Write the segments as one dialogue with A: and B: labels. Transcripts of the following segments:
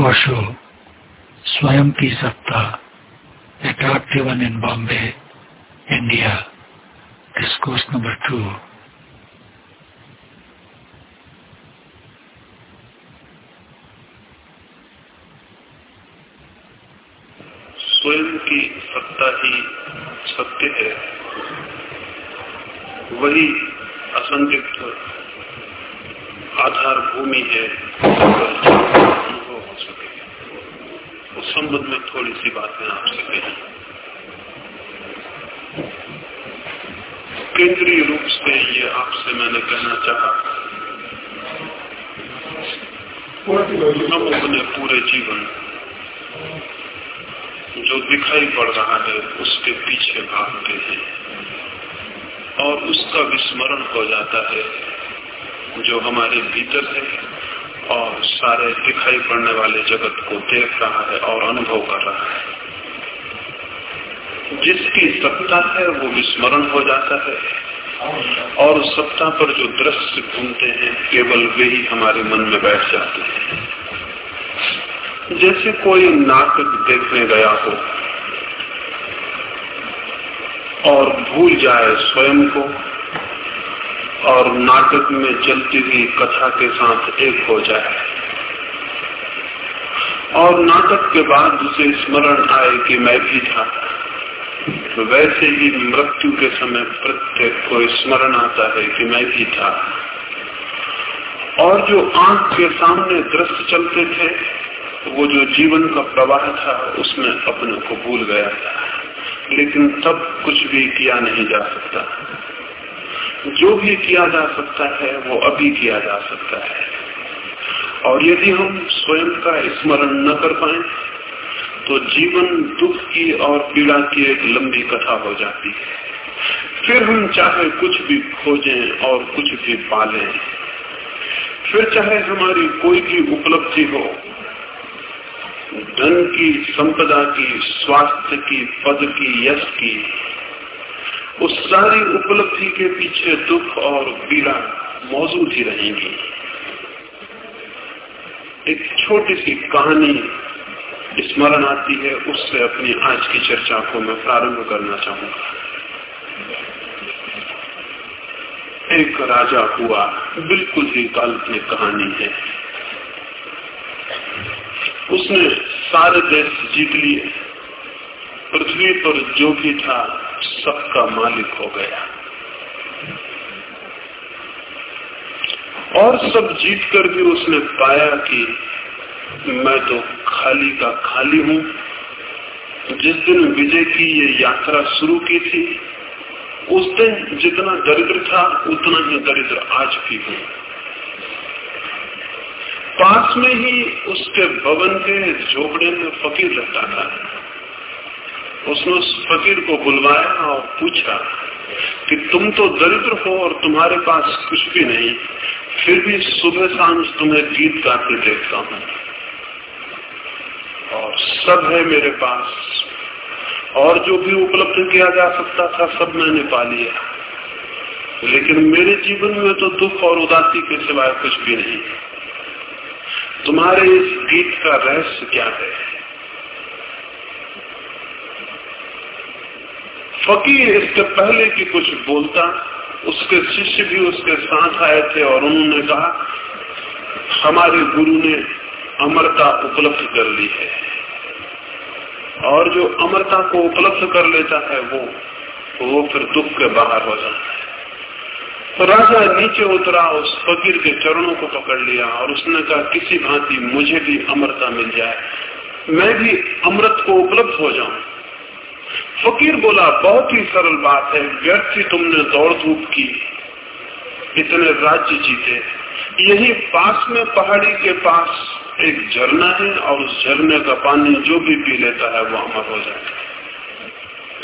A: वर्षो स्वयं की सत्ता activism in Bombay India discourse number two
B: स्वयं की सत्ता ही सत्य है वही असंदिग्ध आधार भूमि है संबंध में थोड़ी सी बातें आपसे कही। केंद्रीय रूप से ये आपसे मैंने कहना चाहा। हम अपने पूरे जीवन जो दिखाई पड़ रहा है उसके पीछे भागते हैं और उसका विस्मरण हो जाता है जो हमारे भीतर है। सारे दिखाई पड़ने वाले जगत को देख रहा है और अनुभव कर रहा है। जिसकी सत्ता है, वो विस्मरण हो जाता है। और सत्ता पर जो दृश्य घूमते हैं, केवल वे ही हमारे मन में बैठ जाते हैं। जैसे कोई नाटक देखने गया हो और भूल जाए स्वयं को, और नाटक में चलती हुई कथा के साथ एक हो जाए और नाटक के बाद उसे स्मरण आए कि मैं भी था। तो वैसे ही मृत्यु के समय प्रत्येक को स्मरण आता है कि मैं भी था। और जो आँख के सामने दृश्य चलते थे, वो जो जीवन का प्रवाह था, उसमें अपने को भूल गया था। लेकिन तब कुछ भी किया नहीं जा सकता। जो भी किया जा सकता है, वो अभी किया जा सकता है। और यदि हम स्वयं का स्मरण न कर पाए तो जीवन दुख की और पीड़ा की एक लंबी कथा हो जाती है। फिर हम चाहे कुछ भी खोजें और कुछ भी पालें, फिर चाहे हमारी कोई भी उपलब्धि हो, धन की संपदा की, स्वास्थ्य की, पद की, यश की, उस सारी उपलब्धि के पीछे दुख और पीड़ा मौजूद ही रहेंगी। एक छोटी सी कहानी स्मरण आती है, उससे अपनी आज की चर्चा को मैं प्रारंभ करना चाहूँगा। एक राजा हुआ, बिल्कुल ही काल्पनिक कहानी है। उसने सारे देश जीत लिए। पृथ्वी पर जो भी था, सबका मालिक हो गया। और सब जीत कर भी उसने पाया कि मैं तो खाली का खाली हूँ। जिस दिन विजय की ये यात्रा शुरू की थी, उस दिन जितना दरिद्र था, उतना ही दरिद्र आज भी हूँ। पास में ही उसके भवन के झोपड़े में फकीर रहता था। उसने उस फकीर को बुलवाया और पूछा कि तुम तो दरिद्र हो और तुम्हारे पास कुछ भी नहीं फिर भी सुबह शाम तुम्हें गीत गाते देखता हूँ। और सब है मेरे पास। और जो भी उपलब्ध किया जा सकता था, सब मैंने पा लिया। लेकिन मेरे जीवन में तो दुख और उदासी के सिवाय कुछ भी नहीं। तुम्हारे इस गीत का रहस्य क्या है? फकीर इसके पहले की कुछ बोलता उसके शिष्य भी उसके साथ आए थे और उन्होंने कहा, हमारे गुरु ने अमरता उपलब्ध कर ली है। और जो अमरता को उपलब्ध कर लेता है, वो वो फिर दुख के बाहर हो जाता है। तो राजा नीचे उतरा, उस फकीर के चरणों को पकड़ लिया और उसने कहा, किसी भांति मुझे भी अमरता मिल जाए, मैं भी अमृत को उपलब्ध हो जाऊँ। फकीर बोला, बहुत ही सरल बात है, व्यर्थ ही तुमने दौड़ धूप की। इतने राज्य जीते। यही पास में पहाड़ी के पास एक झरना है और उस झरने का पानी जो भी पी लेता है वो अमर हो जाता है।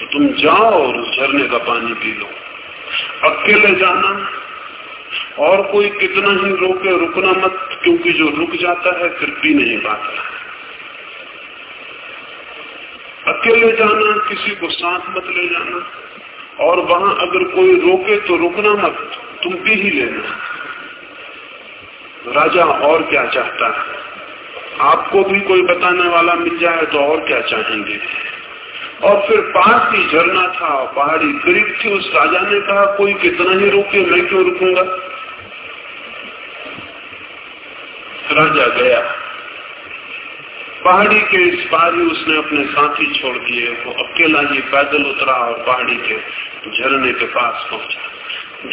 B: तो तुम जाओ और उस झरने का पानी पी लो। अकेले जाना, और कोई कितना ही रोके, रुकना मत, क्योंकि जो रुक जाता है, फिर पी नहीं पाता अकेले जाना, किसी को साथ मत ले जाना। और वहाँ अगर कोई रोके तो रुकना मत, तुम पी ही लेना। राजा और क्या चाहता है? आपको भी कोई बताने वाला मिल जाए तो और क्या चाहेंगे? और फिर पास ही झरना था, पहाड़ी करीब थी, उस राजा ने कहा, कोई कितना ही रोके, मैं क्यों रुकूँगा? राजा गया। पहाड़ी के इस पार ही उसने अपने साथी छोड़ दिए, वो अकेला ही पैदल उतरा और पहाड़ी के झरने के पास पहुँचा।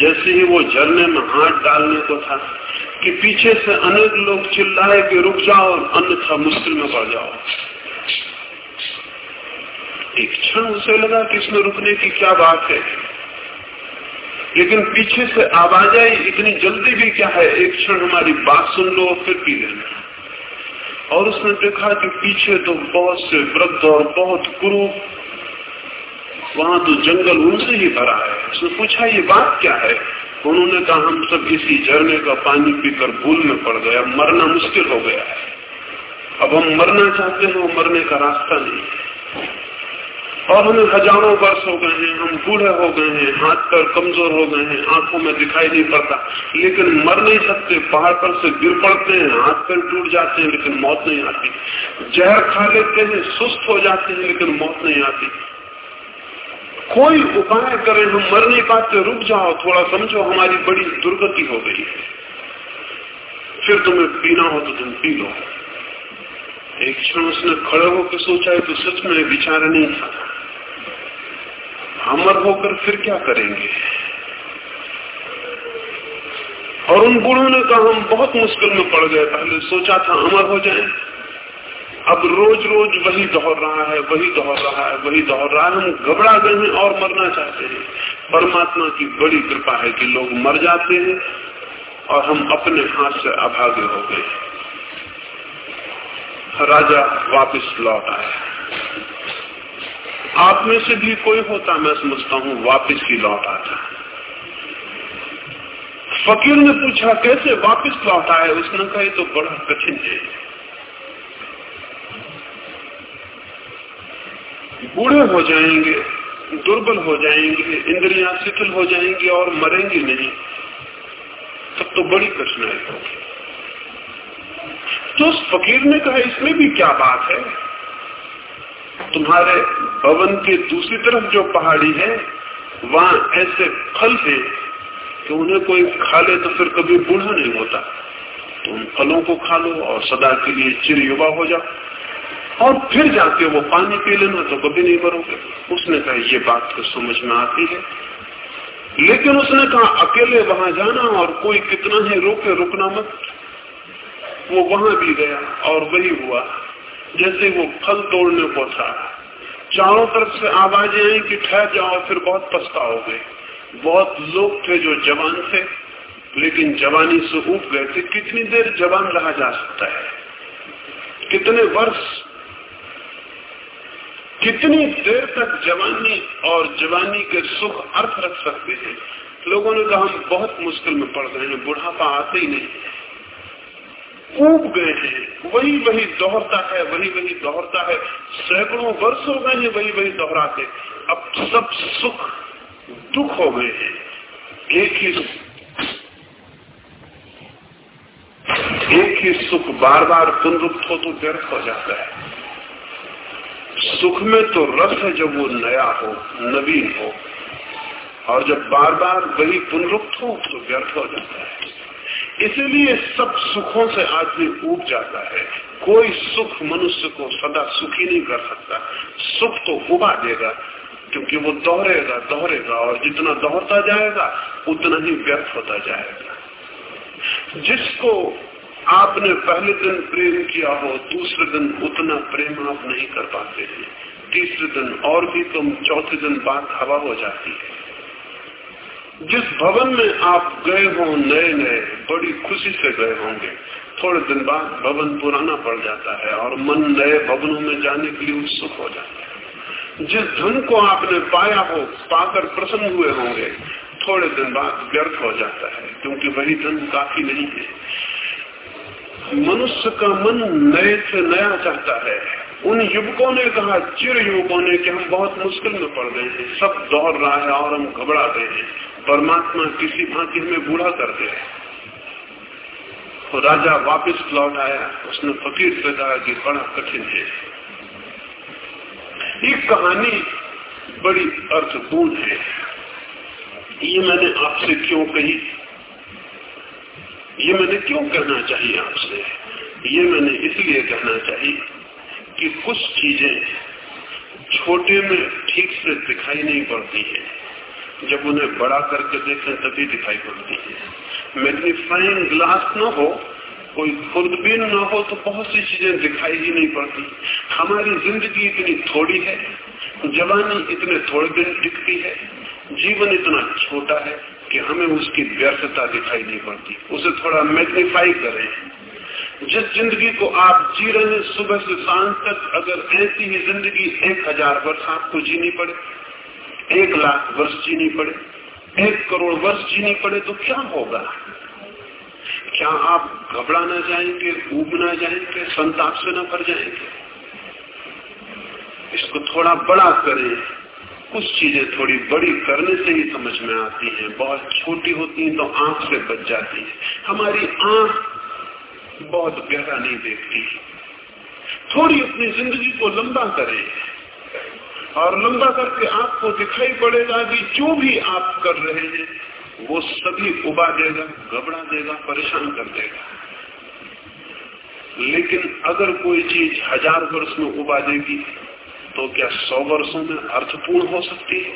B: जैसे ही वो झरने में हाथ डालने को था कि पीछे से अनेक लोग चिल्लाए कि रुक जाओ अन्यथा मुश्किल में पड़ जाओ। एक क्षण उसे लगा कि इसमें रुकने की क्या बात है। लेकिन पीछे से आवाज़ आई, इतनी जल्दी भी क्या है, एक क्षण हमारी बात सुन लो और फिर पी लेना। और उसने देखा कि पीछे तो बहुत से वृद्ध और बहुत गुरु, वहाँ तो जंगल उनसे ही भरा है। उसने पूछा, ये बात क्या है? उन्होंने कहा, हम सब इसी झरने का पानी पीकर भूल में पड़ गया मरना मुश्किल हो गया है। अब हम मरना चाहते हैं, वो मरने का रास्ता नहीं और हमें हज़ारों वर्ष हो गए हैं, हम बूढ़े हो गए हैं, हाथ पर कमज़ोर हो गए हैं, आँखों में दिखाई नहीं पड़ता। लेकिन मर नहीं सकते, पहाड़ पर से गिर पड़ते हैं, हाथ पर टूट जाते हैं, लेकिन मौत नहीं आती। जहर खा लेते हैं, सुस्त हो जाते हैं, लेकिन मौत नहीं आती। कोई उपाय करें, हम मर नहीं पाते, रुक जाओ, थोड़ा समझो, हमारी बड़ी दुर्गति हो गई है। फिर तुम्हें पीना हो तो तुम पी लो। एक क्षण उसने खड़े होकर सोचा है तो सच में विचार नहीं था। अमर होकर फिर क्या करेंगे? और उन बूढ़ों ने कहा, हम बहुत मुश्किल में पड़ गए, पहले सोचा था अमर हो जाए। अब रोज रोज वही दोहर रहा है, वही दोहर रहा है, वही दोहर रहा है। हम घबरा गए हैं और मरना चाहते हैं। परमात्मा की बड़ी कृपा है कि लोग मर जाते हैं और हम अपने हाथ से अभागे हो गए। राजा वापस लौट आया। आप में से भी कोई होता मैं समझता हूँ, वापिस ही लौट आता फकीर ने पूछा, कैसे वापिस लौट आए? उसने कहा तो बड़ा कठिन है। बूढ़े हो जाएँगे, दुर्बल हो जाएँगे, इंद्रिया शिथिल हो जाएँगी और मरेंगे नहीं। तब तो बड़ी कठिनाई होगी। तो उस फकीर ने कहा, इसमें भी क्या बात है? तुम्हारे भवन के दूसरी तरफ़ जो पहाड़ी है, वहाँ ऐसे फल है कि उन्हें कोई खा ले तो फिर कभी बूढ़ा नहीं होता। तो उन फलों को खा लो और सदा के लिए चिर युवा हो जाओ। और फिर जाके वो पानी पी लेना तो कभी नहीं मरोगे। उसने कहा, ये बात तो समझ में आती है। लेकिन उसने कहा, अकेले वहाँ जाना और कोई कितना ही रोके रुकना मत। वो वहाँ भी गया और वही हुआ। जैसे वो फल तोड़ने को था चारों तरफ़ से आवाज़ें आई कि ठहर जाओ फिर बहुत पछताओगे बहुत लोग थे जो जवान थे, लेकिन जवानी से उठ गए थे। कितनी देर जवान रहा जा सकता है? कितने वर्ष? कितनी देर तक जवानी और जवानी के सुख अर्थ रख सकते हैं? लोगों ने कहा, हम बहुत मुश्किल में पड़ गए हैं, बुढ़ापा आते ही नहीं। ऊब गए हैं। वही वही दोहरता है, वही वही दोहरता है। सैकड़ों वर्ष हो गए हैं वही वही दोहराते। अब सब सुख, दुख हो गए हैं। एक ही एक ही सुख बार बार पुनरुक्त हो तो व्यर्थ हो जाता है। सुख में तो रस है जब वो नया हो, नवीन हो। और जब बार बार वही पुनरुक्त हो तो व्यर्थ हो जाता है। इसीलिए सब सुखों से आदमी उग जाता है। कोई सुख मनुष्य को सदा सुखी नहीं कर सकता। सुख तो उबा देगा, क्योंकि वो दोहरेगा दोहरेगा, और जितना दोहरता जाएगा, उतना ही व्यर्थ होता जाएगा। जिसको आपने पहले दिन प्रेम किया हो, दूसरे दिन उतना प्रेम आप नहीं कर पाते हैं। तीसरे दिन और भी तुम, चौथे दिन बात हवा हो जाती है। जिस भवन में आप गए हो, नए नए, बड़ी खुशी से गए होंगे। थोड़े दिन बाद भवन पुराना पड़ जाता है और मन नए भवनों में जाने के लिए उत्सुक हो जाता है। जिस धन को आपने पाया हो, पाकर प्रसन्न हुए होंगे, थोड़े दिन बाद व्यर्थ हो जाता है, क्योंकि वही धन काफ़ी नहीं है। मनुष्य का मन नए से नया चाहता है। उन युवकों ने कहा, चिर युवकों ने, कि हम बहुत मुश्किल में पड़ गए हैं, सब दौड़ रहा है और हम घबरा गए हैं। परमात्मा किसी भांति हमें बूढ़ा कर दे। तो राजा वापस लौट आया। उसने फकीर से कहा कि बड़ा कठिन है। ये कहानी बड़ी अर्थपूर्ण है। ये मैंने आपसे क्यों कही? ये मैंने क्यों कहना चाहिए आपसे? ये मैंने इसलिए कहना चाहिए कि कुछ चीज़ें छोटे में ठीक से दिखाई नहीं पड़ती है। जब उन्हें बड़ा करके देखें तभी दिखाई पड़ती है। मैग्नीफाइंग ग्लास न हो, कोई खुर्दबीन न हो तो बहुत सी चीज़ें दिखाई ही नहीं पड़ती। हमारी ज़िंदगी इतनी थोड़ी है, जवानी इतने थोड़े दिन टिकती है, जीवन इतना छोटा है कि हमें उसकी व्यर्थता दिखाई नहीं पड़ती। उसे थोड़ा मैग्नीफाई करें। जिस ज़िंदगी को आप जी रहे सुबह से शाम तक अगर ऐसी ही ज़िंदगी एक हज़ार वर्ष आपको जीनी पड़े एक लाख वर्ष जीनी पड़े, एक करोड़ वर्ष जीनी पड़े तो क्या होगा? क्या आप घबराना जाएँगे उबना जाएँगे, संताप से न भर जाएँगे? इसको थोड़ा बड़ा करें। कुछ चीज़ें थोड़ी बड़ी करने से ही समझ में आती हैं। बहुत छोटी होती हैं तो आँख से बच जाती है। हमारी आँख बहुत गहरा नहीं देखती। थोड़ी अपनी ज़िंदगी को लंबा करें। और लंबा करके आपको दिखाई पड़ेगा कि जो भी आप कर रहे हैं, वो सभी उबा देगा, घबरा देगा, परेशान कर देगा। लेकिन अगर कोई चीज़ हज़ार वर्ष में उबा देगी तो क्या सौ वर्षों में अर्थपूर्ण हो सकती है?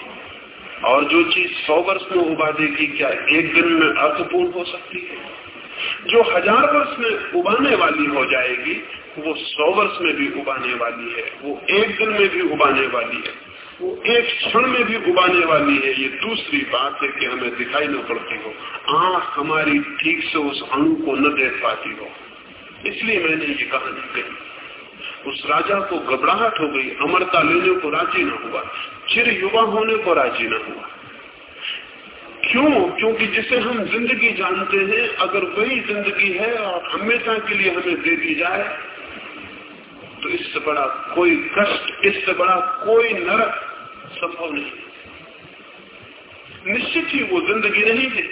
B: और जो चीज़ सौ वर्ष में उबा देगी, क्या एक दिन में अर्थपूर्ण हो सकती है? जो हज़ार वर्ष में उबाने वाली हो जाएगी वो सौ वर्ष में भी उबाने वाली है, वो एक दिन में भी उबाने वाली है, वो एक क्षण में भी उबाने वाली है, ये दूसरी बात है कि हमें दिखाई न पड़ती हो। आँख हमारी ठीक से उस अणु को न देख पाती हो। इसलिए मैंने ये कहानी कही। उस राजा को घबराहट हो गई, अमरता लेने को राज़ी न हुआ, चिर युवा होने को राज़ी न हुआ। क्यों? क्योंकि जिसे हम ज़िंदगी जानते हैं, अगर वही ज़िंदगी है और हमेशा के लिए हमें दे दी जाए इससे बड़ा कोई कष्ट, इससे बड़ा कोई नरक संभव नहीं। निश्चित ही वो ज़िंदगी नहीं है।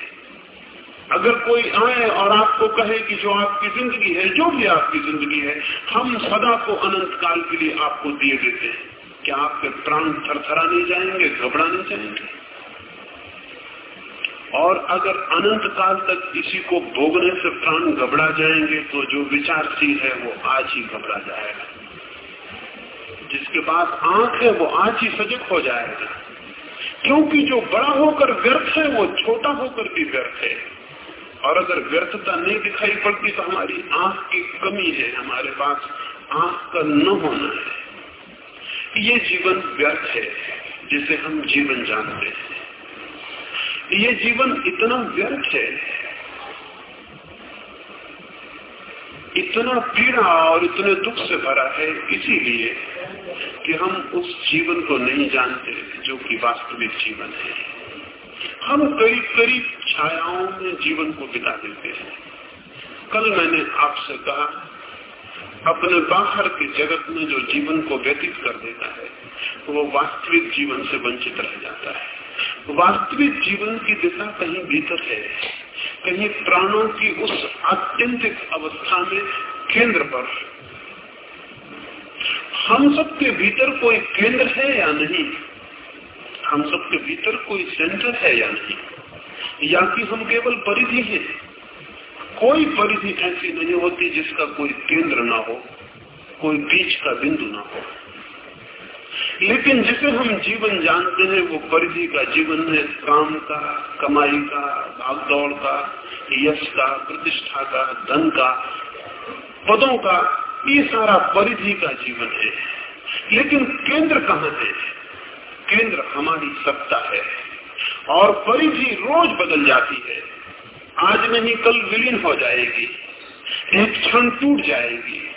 B: अगर कोई आए और आपको कहे कि जो आपकी ज़िंदगी है, जो भी आपकी ज़िंदगी है, हम सदा को अनंत काल के लिए आपको दिए देते हैं। क्या आपके प्राण थरथरा नहीं जाएँगे, घबरा नहीं जाएँगे? और अगर अनंत काल तक इसी को भोगने से प्राण घबरा जाएँगे तो जो विचारशील है, वो आज ही घबरा जाएगा। जिसके पास आँख है, वो आज ही सजग हो जाएगा। क्योंकि जो बड़ा होकर व्यर्थ है, वो छोटा होकर भी व्यर्थ है। और अगर व्यर्थता नहीं दिखाई पड़ती तो हमारी आँख की कमी है। हमारे पास आँख का न होना है। ये जीवन व्यर्थ है, जिसे हम जीवन जानते हैं। ये जीवन इतना व्यर्थ है, इतना पीड़ा और इतने दुख से भरा है, इसीलिए कि हम उस जीवन को नहीं जानते जो कि वास्तविक जीवन है। हम करीब करीब छायाओं में जीवन को बिता देते हैं। कल मैंने आपसे कहा, अपने बाहर के जगत में जो जीवन को व्यतीत कर देता है, वो वास्तविक जीवन से वंचित रह जाता है। वास्तविक जीवन की दिशा कहीं भीतर है। कहीं प्राणों की उस आत्यंतिक अवस्था में केंद्र पर हम सबके भीतर कोई केंद्र है या नहीं? हम सबके भीतर कोई सेंटर है या नहीं? या कि हम केवल परिधि हैं? कोई परिधि ऐसी नहीं होती जिसका कोई केंद्र ना हो, कोई बीच का बिंदु ना हो। लेकिन जिसे हम जीवन जानते हैं, वो परिधि का जीवन है। काम का, कमाई का, भागदौड़ का, यश का, प्रतिष्ठा का, धन का, पदों का ये सारा परिधि का जीवन है। लेकिन केंद्र कहाँ है? केंद्र हमारी सत्ता है। और परिधि रोज बदल जाती है। आज नहीं, कल विलीन हो जाएगी। एक क्षण टूट जाएगी।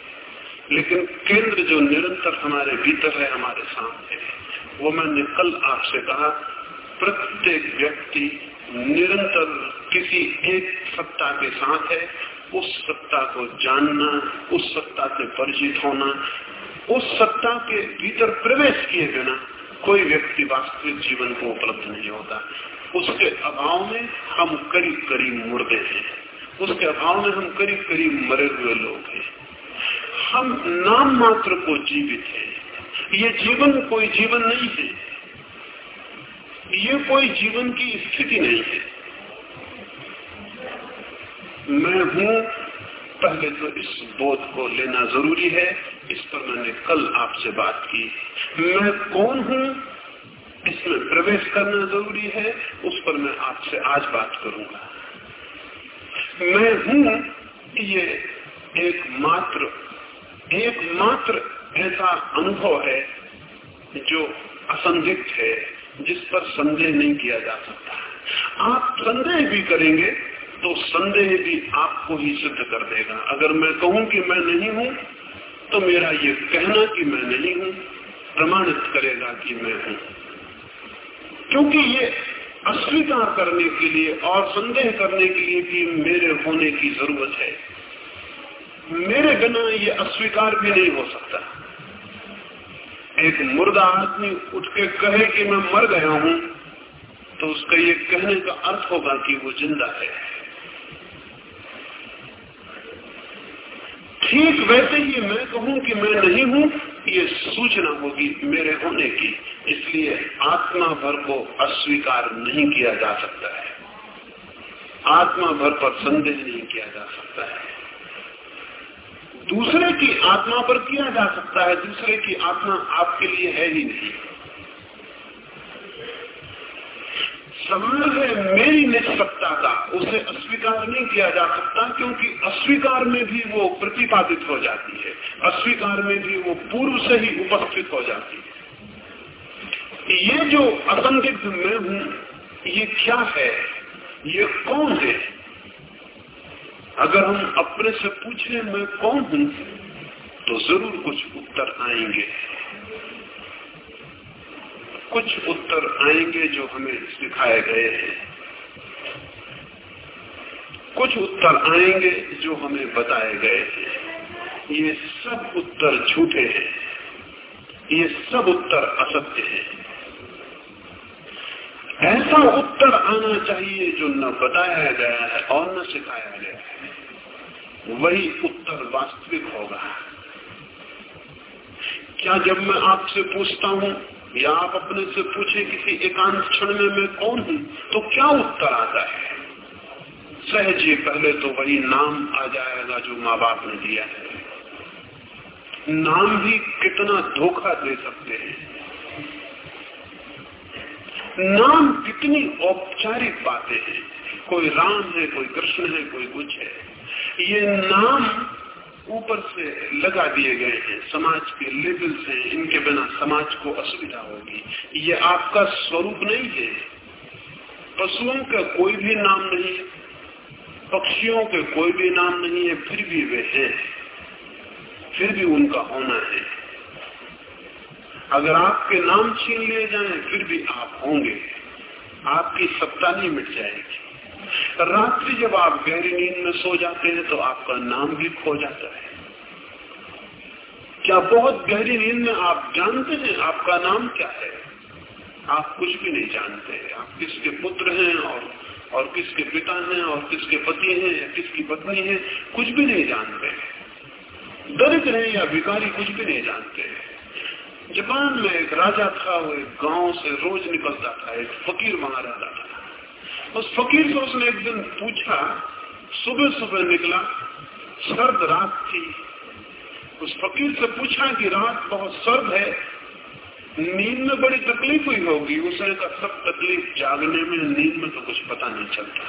B: लेकिन केंद्र जो निरंतर हमारे भीतर है, हमारे सामने वो मैंने कल आपसे कहा, प्रत्येक व्यक्ति निरंतर किसी एक सत्ता के साथ है। उस सत्ता को जानना, उस सत्ता से परिचित होना, उस सत्ता के भीतर प्रवेश किए बिना कोई व्यक्ति वास्तविक जीवन को उपलब्ध नहीं होता। उसके अभाव में हम करीब करीब मुर्दे हैं। उसके अभाव में हम करीब करीब मरे हुए लोग हैं। हम नाम मात्र को जीवित है। ये जीवन कोई जीवन नहीं है। ये कोई जीवन की स्थिति नहीं है। मैं हूँ। पहले तो इस बोध को लेना ज़रूरी है। इस पर मैंने कल आपसे बात की। मैं कौन हूँ? इसमें प्रवेश करना ज़रूरी है। उस पर मैं आपसे आज बात करूँगा। मैं हूँ ये एक मात्र एक मात्र ऐसा अनुभव है जो असंदिग्ध है, जिस पर संदेह नहीं किया जा सकता। आप संदेह भी करेंगे तो संदेह भी आपको ही सिद्ध कर देगा। अगर मैं कहूँ कि मैं नहीं हूँ तो मेरा ये कहना कि मैं नहीं हूँ, प्रमाणित करेगा कि मैं हूँ। क्योंकि ये अस्वीकार करने के लिए और संदेह करने के लिए भी मेरे होने की ज़रूरत है। मेरे बिना ये अस्वीकार भी नहीं हो सकता। एक मुर्दा आदमी उठ के कहे कि मैं मर गया हूँ तो उसका ये कहने का अर्थ होगा कि वो ज़िंदा है। ठीक वैसे ही मैं कहूँ कि मैं नहीं हूँ, ये सूचना होगी मेरे होने की। इसलिए आत्मा भर को अस्वीकार नहीं किया जा सकता है। आत्मा भर पर संदेह नहीं किया जा सकता है। दूसरे की आत्मा पर किया जा सकता है, दूसरे की आत्मा आपके लिए है ही नहीं। सवाल है मेरी निष्पक्षता का उसे अस्वीकार नहीं किया जा सकता, क्योंकि अस्वीकार में भी वो प्रतिपादित हो जाती है। अस्वीकार में भी वो पूर्व से ही उपस्थित हो जाती है। ये जो असंदिग्ध मैं हूँ, ये क्या है? ये कौन है? अगर हम अपने से पूछे, मैं कौन हूँ तो ज़रूर कुछ उत्तर आएँगे। कुछ उत्तर आएँगे जो हमें सिखाए गए हैं। कुछ उत्तर आएँगे जो हमें बताए गए हैं। ये सब उत्तर झूठे हैं। ये सब उत्तर असत्य है। ऐसा उत्तर आना चाहिए जो न बताया गया है और न सिखाया गया है। वही उत्तर वास्तविक होगा। क्या जब मैं आपसे पूछता हूँ या आप अपने से पूछे किसी एकांत क्षण में मैं कौन हूँ? तो क्या उत्तर आता है? सहज पहले तो वही नाम आ जाएगा जो माँ बाप ने दिया है। नाम भी कितना धोखा दे सकते हैं। नाम कितनी औपचारिक बातें हैं। कोई राम है, कोई कृष्ण है, कोई कुछ है। ये नाम ऊपर से लगा दिए गए हैं। समाज के लेबल्स हैं इनके बिना समाज को असुविधा होगी। ये आपका स्वरूप नहीं है। पशुओं का कोई भी नाम नहीं है। पक्षियों के कोई भी नाम नहीं है, फिर भी वे हैं। फिर भी उनका होना है। अगर आपके नाम छीन लिए जाएँ, फिर भी आप होंगे। आपकी सत्ता नहीं मिट जाएगी। रात्रि जब आप गहरी नींद में सो जाते हैं तो आपका नाम भी खो जाता है। क्या बहुत गहरी नींद में आप जानते हैं आपका नाम क्या है? आप कुछ भी नहीं जानते आप किसके पुत्र हैं और और किसके पिता हैं और किसके पति हैं या किसकी पत्नी है, कुछ भी नहीं जानते दरिद्र है या भिकारी कुछ भी नहीं जानते जापान में एक राजा था, वो एक गाँव से रोज निकलता था, एक फकीर रहता था। उस फकीर से उसने एक दिन पूछा सुबह सुबह निकला, सर्द रात थी। उस फकीर से पूछा कि रात बहुत सर्द है, नींद में बड़ी तकलीफ़ हुई होगी। उसने कहा, सब तकलीफ़ जागने में, नींद में तो कुछ पता नहीं चलता।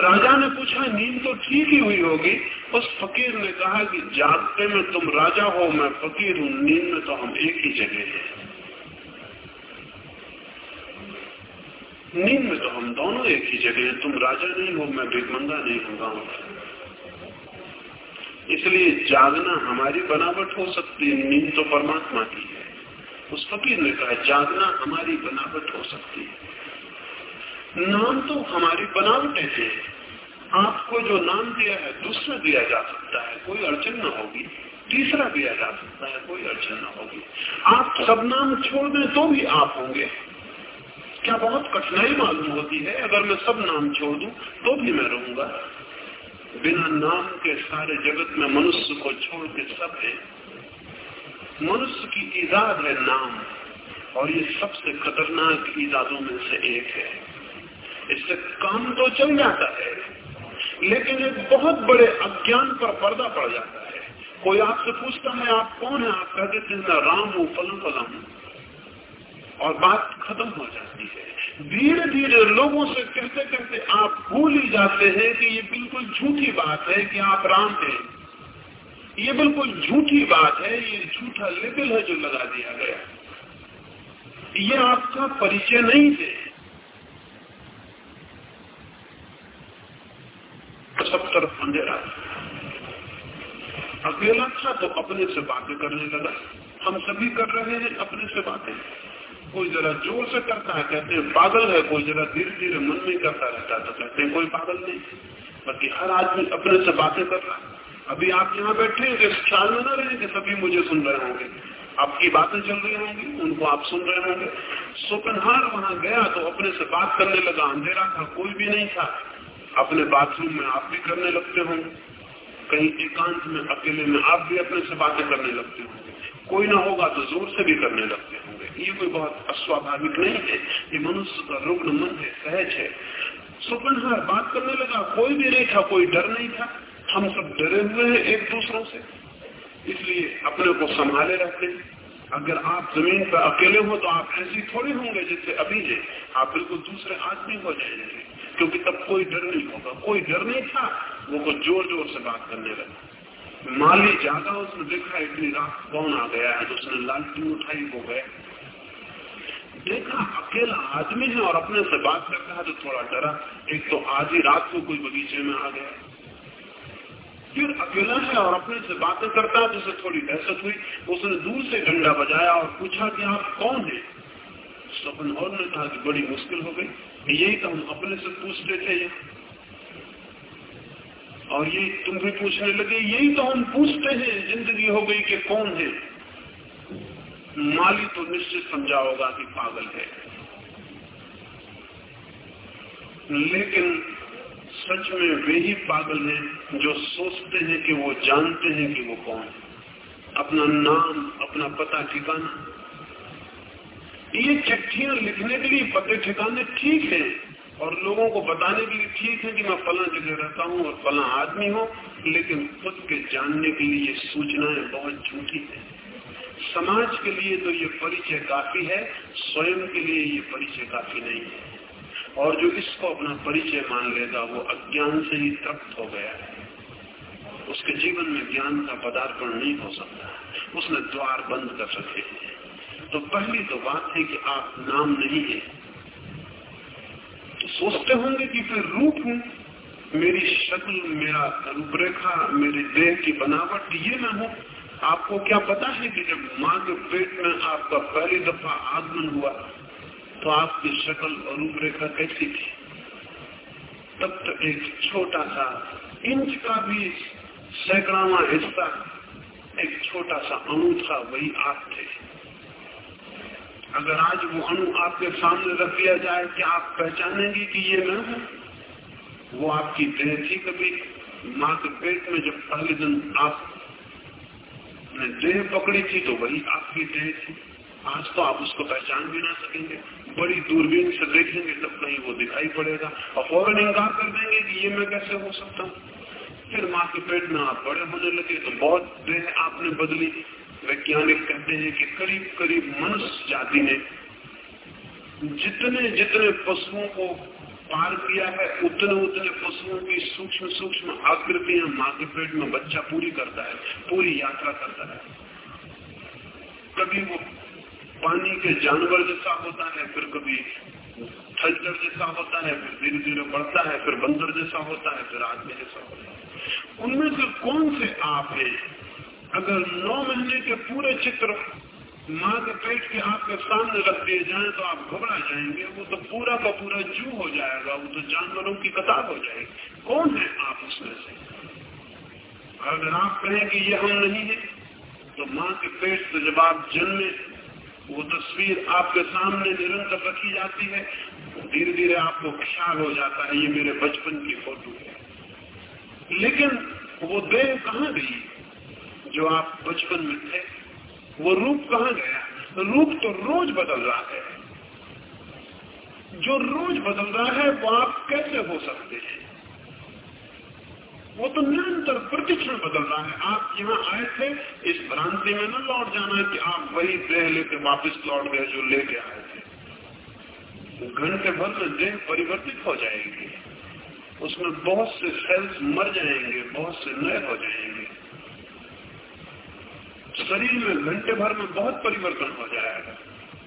B: राजा ने पूछा, नींद तो ठीक ही हुई होगी? उस फकीर ने कहा कि जागते में तुम राजा हो, मैं फकीर हूँ, नींद में तो हम एक ही जगह हैं। नींद में तो हम दोनों एक ही जगह हैं। तुम राजा नहीं हो, मैं भिगमंगा नहीं हूँ, गाँव इसलिए जागना हमारी बनावट हो सकती है, नींद तो परमात्मा की है। उस फकीर ने कहा, जागना हमारी बनावट हो सकती है। नाम तो हमारी बनावटें हैं। आपको जो नाम दिया है, दूसरा दिया जा सकता है, कोई अड़चन न होगी। तीसरा दिया जा सकता है, कोई अड़चन न होगी। आप सब नाम छोड़ दें तो भी आप होंगे। क्या बहुत कठिनाई मालूम होती है? अगर मैं सब नाम छोड़ दूँ तो भी मैं रहूँगा। बिना नाम के सारे जगत में मनुष्य को छोड़ के सब है। मनुष्य की ईजाद है नाम, और ये सबसे खतरनाक ईजादों में से एक है। इससे काम तो चल जाता है, लेकिन एक बहुत बड़े अज्ञान पर पर्दा पड़ जाता है। कोई आपसे पूछता है, आप कौन है? आप कह देते हैं राम हूँ फलन फलन हूँ। और बात खत्म हो जाती है। धीरे धीरे लोगों से कहते कहते आप भूल ही जाते हैं कि ये बिल्कुल झूठी बात है कि आप राम हैं। ये बिल्कुल झूठी बात है, ये झूठा लेबल है जो लगा दिया गया। ये आपका परिचय नहीं है सब तरफ़ अंधेरा अकेला था तो अपने से बातें करने लगा। हम सभी कर रहे हैं अपने से बातें। कोई जरा ज़ोर से करता है, कहते हैं, पागल है। कोई जरा धीरे धीरे मन में करता रहता है तो कहते हैं, कोई पागल नहीं। बाकी हर आदमी अपने से बातें कर रहा है। अभी आप यहाँ बैठे हैं, इस ख्याल में ना रहे कि सभी मुझे सुन रहे होंगे। आपकी बातें चल रही होंगी, उनको आप सुन रहे होंगे। सुपनहार वहाँ गया तो अपने से बात करने लगा, अंधेरा था, कोई भी नहीं था। अपने बाथरूम में आप भी करने लगते होंगे। कहीं एकांत में, अकेले में आप भी अपने से बातें करने लगते होंगे। कोई ना होगा तो ज़ोर से भी करने लगते होंगे। ये कोई बहुत अस्वाभाविक नहीं है, ये मनुष्य का रुग्ण मन है, सहज है। सुपनहार बात करने लगा, कोई भी नहीं था, कोई डर नहीं था। हम सब डरे हुए हैं एक दूसरों से। इसलिए अपने को संभाले रहते हैं। अगर आप ज़मीन पर अकेले हो तो आप ऐसी थोड़ी होंगे जैसे अभी है। आप बिल्कुल दूसरे आदमी हो जाएँगे, क्योंकि तब कोई डर नहीं होगा। कोई डर नहीं था, वो को ज़ोर ज़ोर से बात करने लगा। माली ज़्यादा उसने देखा, इतनी रात कौन आ गया है तो उसने लालटी उठाई, वो गए देखा अकेला आदमी है और अपने से बात करता है तो थोड़ा डरा। एक तो आधी रात को कोई बगीचे में आ गया। फिर अकेला है और अपने से बातें करता है तो उसे थोड़ी दहशत हुई। उसने दूर से डंडा बजाया और पूछा कि आप कौन है? सपन और ने कहा कि बड़ी मुश्किल हो गई। यही तो हम अपने से पूछते थे और ये तुम भी पूछने लगे, यही तो हम पूछते हैं, ज़िंदगी हो गई कि कौन है? माली तो निश्चित समझा होगा कि पागल है। लेकिन सच में वे ही पागल हैं जो सोचते हैं कि वो जानते हैं कि वो कौन है। अपना नाम, अपना पता, ठिकाना। ये चिट्ठियाँ लिखने के लिए, पते ठिकाने ठीक है और लोगों को बताने के लिए ठीक है कि मैं फला जगह रहता हूँ और फला आदमी हूँ, लेकिन खुद के जानने के लिए ये सूचनाएँ बहुत झूठी है। समाज के लिए तो ये परिचय काफ़ी है, स्वयं के लिए ये परिचय काफ़ी नहीं है। और जो इसको अपना परिचय मान लेगा, वो अज्ञान से ही तृप्त हो गया है। उसके जीवन में ज्ञान का पदार्पण नहीं हो सकता। उसने द्वार बंद कर रखे हैं। तो पहली तो बात है कि आप नाम नहीं है। तो सोचते होंगे कि फिर रूप हूँ। मेरी शक्ल, मेरा रूपरेखा, मेरे देह की बनावट, ये मैं हूँ। आपको क्या पता है कि जब माँ के पेट में आपका पहली दफ़ा आगमन हुआ तो आपकी शक्ल और रूपरेखा कैसी थी? तब तो एक छोटा सा इंच का भी सैकड़ावा हिस्सा, एक छोटा सा अणु था वही आप थे। अगर आज वो अणु आपके सामने रख दिया जाए कि आप पहचानेंगे कि ये मैं हूँ, वो आपकी देह थी कभी। माँ के पेट में जब पहले दिन आप ने देह पकड़ी थी तो वही आपकी देह थी। आज तो आप उसको पहचान भी ना सकेंगे। बड़ी दूरबीन से देखेंगे तब कहीं वो दिखाई पड़ेगा। और फ़ौरन इंकार कर देंगे कि ये मैं कैसे हो सकता हूँ। फिर माँ के पेट में आप बड़े होने लगे तो बहुत देह आपने बदली। वैज्ञानिक कहते हैं कि करीब करीब मनुष्य जाति ने जितने जितने पशुओं को पार किया है, उतने उतने पशुओं की सूक्ष्म सूक्ष्म आकृतियाँ माँ के पेट में बच्चा पूरी करता है, पूरी यात्रा करता है। कभी वो पानी के जानवर जैसा होता है, फिर कभी थलचर जैसा होता है, फिर धीरे धीरे बढ़ता है, फिर बंदर जैसा होता है, फिर आदमी जैसा होता है। उनमें से कौन से आप हैं? अगर नौ महीने के पूरे चित्र माँ के पेट के आपके सामने रख दिए जाए तो आप घबरा जाएँगे, वो तो पूरा का पूरा जू हो जाएगा, वो तो जानवरों की कतार हो जाएगी। कौन है आप उसमें से? अगर आप कहें कि ये हम नहीं है तो माँ के पेट से जब आप जन्मे, वो तस्वीर आपके सामने निरंतर रखी जाती है धीरे धीरे आपको ख्याल हो जाता है, ये मेरे बचपन की फ़ोटो है। लेकिन वो देह कहाँ गई, जो आप बचपन में थे? वो रूप कहाँ गया? रूप तो रोज बदल रहा है। जो रोज बदल रहा है, वो आप कैसे हो सकते हैं? वो तो निरंतर प्रतिक्षण बदल रहा है। आप यहाँ आए थे, इस भ्रांति में न लौट जाना है कि आप वही देह लेके वापस लौट गए जो लेके आए थे। घंटे भर में देह परिवर्तित हो जाएगी। उसमें बहुत से सेल्स मर जाएँगे, बहुत से नए हो जाएँगे। शरीर में घंटे भर में बहुत परिवर्तन हो जाएगा।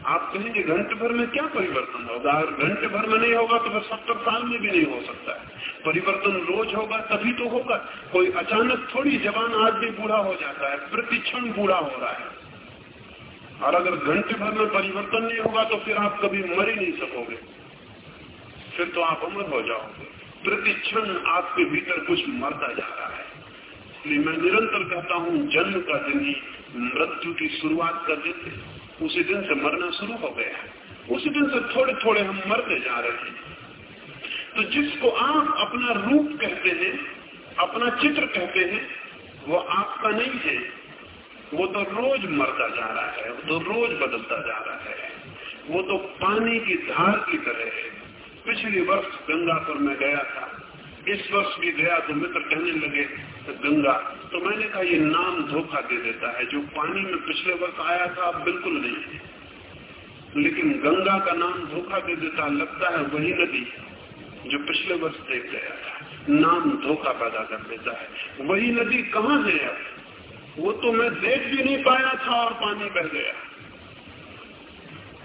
B: आप कहेंगे, घंटे भर में क्या परिवर्तन होगा? अगर घंटे भर में नहीं होगा तो फिर सत्तर साल में भी नहीं हो सकता है। परिवर्तन रोज होगा, तभी तो होगा। कोई अचानक थोड़ी जवान आदमी बूढ़ा हो जाता है, प्रतिक्षण बूढ़ा हो रहा है। और अगर घंटे भर में परिवर्तन नहीं होगा तो फिर आप कभी मर ही नहीं सकोगे। फिर तो आप अमर हो जाओगे। प्रतिक्षण आपके भीतर कुछ मरता जा रहा है। इसलिए मैं निरंतर कहता हूँ, जन्म का दिन ही मृत्यु की शुरुआत कर देते उसी दिन से मरना शुरू हो गया उसी दिन से थोड़े थोड़े हम मरते जा रहे हैं। तो जिसको आप अपना रूप कहते हैं, अपना चित्र कहते हैं, वो आपका नहीं है। वो तो रोज मरता जा रहा है, वो तो रोज बदलता जा रहा है। वो तो पानी की धार की तरह है। पिछले वर्ष गंगापुर में गया था। इस वर्ष भी गया तो मित्र कहने लगे तो गंगा। तो मैंने कहा, ये नाम धोखा दे देता है। जो पानी में पिछले वर्ष आया था, अब बिल्कुल नहीं है। लेकिन गंगा का नाम धोखा दे देता, लगता है वही नदी जो पिछले वर्ष देख गया था, नाम धोखा पैदा कर देता है। वही नदी कहाँ है अब? वो तो मैं देख भी नहीं पाया था और पानी बह गया।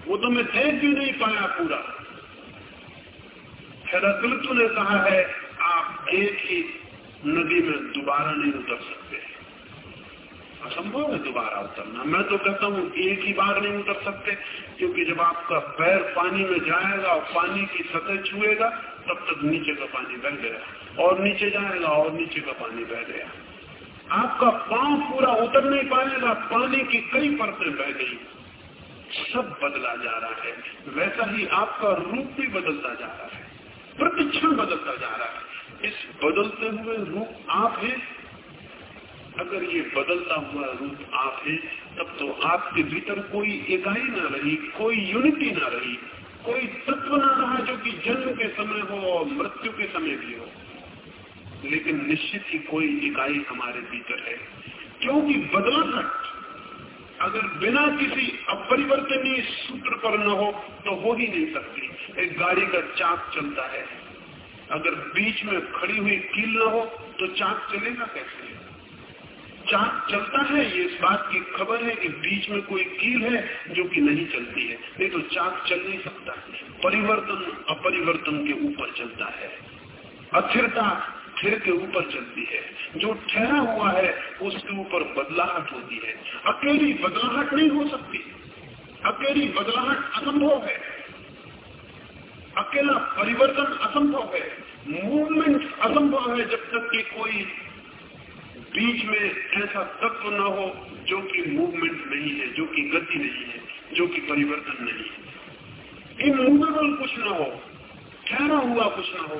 B: वो तो मैं देख भी नहीं पाया पूरा। हेराक्लितु ने कहा है एक ही नदी में दोबारा नहीं उतर सकते। असंभव है दोबारा उतरना। मैं तो कहता हूँ, एक ही बार नहीं उतर सकते, क्योंकि जब आपका पैर पानी में जाएगा और पानी की सतह छुएगा, तब तक नीचे का पानी बह गया। और नीचे जाएगा और नीचे का पानी बह गया। आपका पाँव पूरा उतर नहीं पाएगा, पानी की कई परतें बह गई। सब बदला जा रहा है। वैसा ही आपका रूप भी बदलता जा रहा है। प्रतिक्षण बदलता जा रहा है। इस बदलते हुए रूप आप है? अगर ये बदलता हुआ रूप आप है, तब तो आपके भीतर कोई इकाई ना रही, कोई यूनिटी ना रही, कोई तत्व ना रहा जो कि जन्म के समय हो और मृत्यु के समय भी हो। लेकिन निश्चित ही कोई इकाई हमारे भीतर है। क्योंकि बदलाहट अगर बिना किसी अपरिवर्तनीय सूत्र पर न हो तो हो ही नहीं सकती। एक गाड़ी का चाक चलता है। अगर बीच में खड़ी हुई कील न हो तो चाक चलेगा कैसे? चाक चलता है, ये इस बात की खबर है कि बीच में कोई कील है जो कि नहीं चलती है। नहीं तो चाक चल नहीं सकता। परिवर्तन अपरिवर्तन के ऊपर चलता है। अस्थिरता स्थिर के ऊपर चलती है। जो ठहरा हुआ है, उसके ऊपर बदलाहट होती है। अकेली बदलाहट नहीं हो सकती। अकेली बदलाहट असंभव है। अकेला परिवर्तन असंभव है। मूवमेंट असंभव है जब तक कि कोई बीच में ऐसा तत्व न हो जो कि मूवमेंट नहीं है, जो कि गति नहीं है, जो कि परिवर्तन नहीं है। इमूवेबल कुछ न हो, ठहरा हुआ कुछ न हो,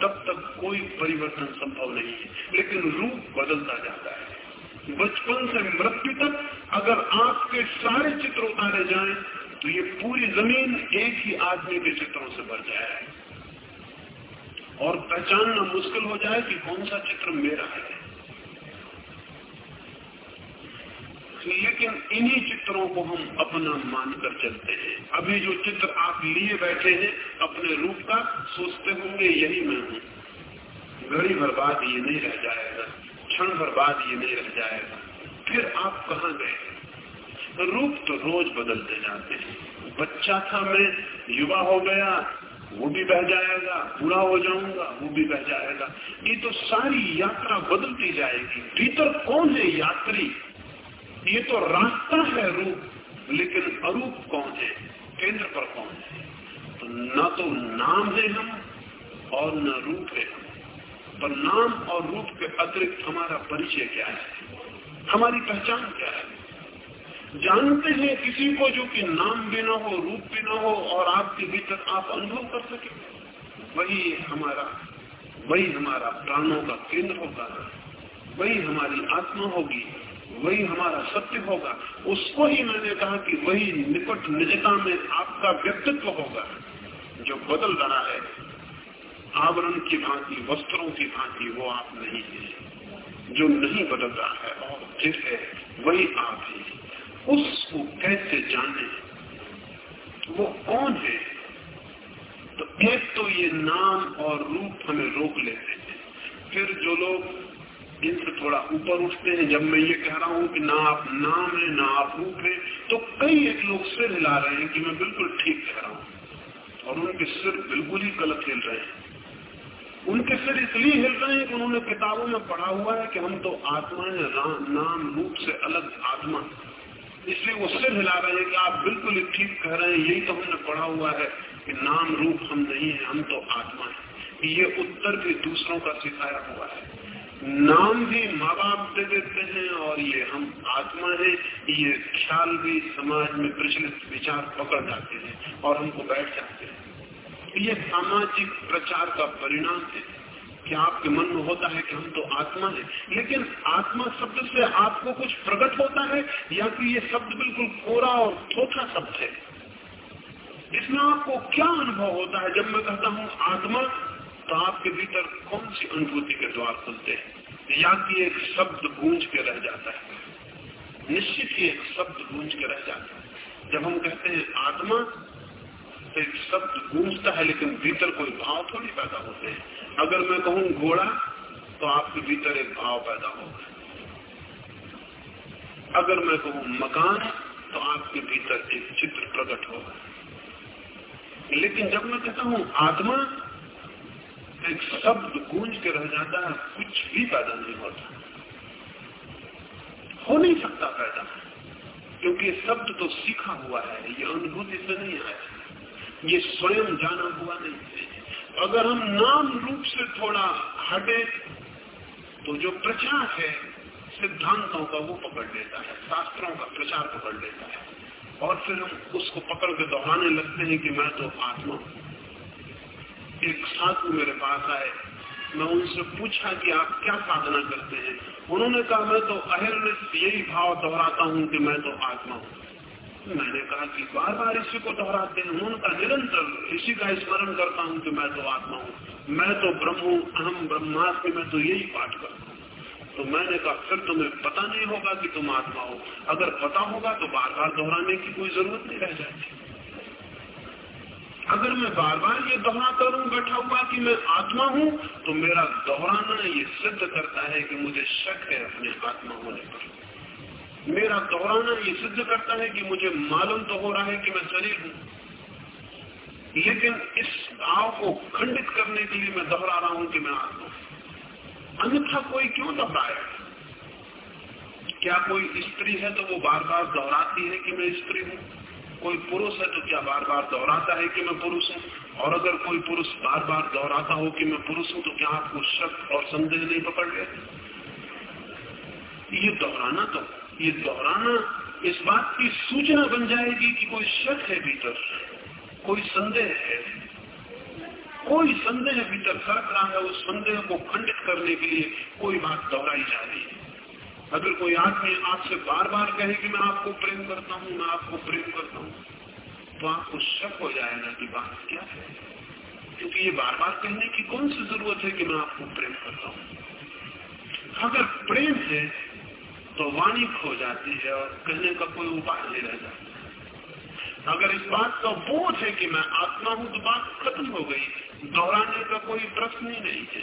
B: तब तक कोई परिवर्तन संभव नहीं है। लेकिन रूप बदलता जाता है। बचपन से मृत्यु तक अगर आपके सारे चित्र उतारे जाएँ तो ये पूरी ज़मीन एक ही आदमी के चित्रों से भर जाए। और पहचानना मुश्किल हो जाए कि कौन सा चित्र मेरा है। लेकिन इन्हीं चित्रों को हम अपना मानकर चलते हैं। अभी जो चित्र आप लिए बैठे हैं, अपने रूप का, सोचते होंगे, यही मैं हूँ। घड़ी भर बाद ये नहीं रह जाएगा, क्षण भर बाद ये नहीं रह जाएगा। फिर आप कहा गए? रूप तो रोज बदलते जाते हैं। बच्चा था मैं, युवा हो गया, वो भी बह जाएगा पूरा हो जाऊँगा, वो भी बह जाएगा। ये तो सारी यात्रा बदलती जाएगी। भीतर कौन है यात्री? ये तो रास्ता है रूप, लेकिन अरूप कौन है? केंद्र पर कौन है? तो न तो नाम है हम और न रूप है हम। पर नाम और रूप के अतिरिक्त हमारा परिचय क्या है? हमारी पहचान क्या है? जानते हैं किसी को जो कि नाम भी ना हो, रूप भी ना हो, और आपके भीतर आप अनुभव कर सके। वही हमारा वही हमारा प्राणों का केंद्र होगा। वही हमारी आत्मा होगी, वही हमारा सत्य होगा। उसको ही मैंने कहा कि वही निकट निजता में आपका व्यक्तित्व होगा। जो बदल रहा है, आवरण की भांति, वस्त्रों की भांति, वो आप नहीं है। जो नहीं बदल रहा है, और जिस है, वही आप है। उसको कैसे जाने? वो कौन है? तो एक तो ये नाम और रूप हमें रोक लेते हैं। फिर जो लोग इनसे थोड़ा ऊपर उठते हैं, जब मैं ये कह रहा हूँ कि ना आप नाम है, ना आप रूप है तो कई एक लोग सिर हिला रहे हैं कि मैं बिल्कुल ठीक कह रहा हूँ। और उनके सिर बिल्कुल ही गलत हिल रहे हैं। उनके सिर इसलिए हिल रहे हैं कि उन्होंने किताबों में पढ़ा हुआ है कि हम तो आत्मा है नाम, रूप से अलग आत्मा इसलिए वो सिर हिला रहे हैं कि आप बिल्कुल ठीक कह रहे हैं, यही तो हमने पढ़ा हुआ है कि नाम रूप हम नहीं है, हम तो आत्मा है। ये उत्तर भी दूसरों का सिखाया हुआ है। नाम भी माँ बाप दे देते हैं और ये हम आत्मा है, ये ख्याल भी समाज में प्रचलित विचार पकड़ जाते हैं और हमको बैठ जाते हैं। ये सामाजिक प्रचार का परिणाम है। कि आपके मन में होता है कि हम तो आत्मा है। लेकिन आत्मा शब्द से आपको कुछ प्रकट होता है, या कि ये शब्द बिल्कुल कोरा और थोथा शब्द है? इसमें आपको क्या अनुभव होता है? जब मैं कहता हूँ आत्मा तो आपके भीतर कौन सी अनुभूति के द्वार खुलते हैं? या कि एक शब्द गूंज के रह जाता है। निश्चित ही एक शब्द गूंज के रह जाता है। जब हम कहते हैं आत्मा तो एक शब्द गूंजता है, लेकिन भीतर कोई भाव थोड़ी पैदा होते हैं। अगर मैं कहूँ घोड़ा तो आपके भीतर एक भाव पैदा होगा अगर मैं कहूँ मकान तो आपके भीतर एक चित्र प्रकट होगा लेकिन जब मैं कहता हूँ आत्मा, एक शब्द गूंज के रह जाता है, कुछ भी पैदा नहीं होता। हो नहीं सकता पैदा। क्योंकि शब्द तो सीखा हुआ है, ये अनुभूति से नहीं आया। ये स्वयं जाना हुआ नहीं है। अगर हम नाम रूप से थोड़ा हटे तो जो प्रचार है, सिद्धांतों का वो पकड़ लेता है, शास्त्रों का प्रचार पकड़ लेता है। और फिर हम उसको पकड़ के दोहराने लगते हैं कि मैं तो आत्मा एक साधु मेरे पास आए, मैं उनसे पूछा कि आप क्या साधना करते हैं? उन्होंने कहा, मैं तो अहिर यही भाव दोहराता हूँ कि मैं तो आत्मा हूँ। मैंने कहा कि बार बार इसी को दोहराते हैं उन्होंने कहा निरंतर इसी का स्मरण करता हूँ कि मैं तो आत्मा हूँ, मैं तो ब्रह्म हूँ, अहम ब्रह्मास्मि, मैं तो यही पाठ करता हूँ। तो मैंने कहा, फिर तुम्हें पता नहीं होगा कि तुम आत्मा हो। अगर पता होगा तो बार बार दोहराने की कोई ज़रूरत नहीं रह जाती। अगर मैं बार बार ये दोहरा रहूँ बैठा हुआ कि मैं आत्मा हूँ तो मेरा दोहराना ये सिद्ध करता है कि मुझे शक है अपने आत्मा होने पर। मेरा दोहराना ये सिद्ध करता है कि मुझे मालूम तो हो रहा है कि मैं शरीर हूँ। लेकिन इस भाव को खंडित करने के लिए मैं दोहरा रहा हूँ कि मैं आत्मा अन्यथा कोई क्यों दोहराया क्या कोई स्त्री है तो वो बार बार दोहराती है कि मैं स्त्री हूँ? कोई पुरुष है तो क्या बार बार दोहराता है कि मैं पुरुष हूँ? और अगर कोई पुरुष बार बार दोहराता हो कि मैं पुरुष हूँ तो क्या आपको शक और संदेह नहीं पकड़ गए ये दोहराना तो ये दोहराना इस बात की सूचना बन जाएगी कि कोई शक है भीतर, कोई संदेह है। कोई संदेह भीतर सरक रहा है, उस संदेह को खंडित करने के लिए कोई बात दोहराई जा रही है। अगर कोई आदमी आपसे बार बार कहे कि मैं आपको प्रेम करता हूँ, मैं आपको प्रेम करता हूँ तो आपको शक हो जाएगा कि बात क्या है। क्योंकि ये बार बार कहने की कौन सी ज़रूरत है कि मैं आपको प्रेम करता हूँ? अगर प्रेम है तो वाणी खो जाती है और कहने का कोई उपाय नहीं रह जाता। अगर इस बात का बोझ है कि मैं आत्मा हूँ तो बात खत्म हो गई। दोहराने का कोई प्रश्न ही नहीं है।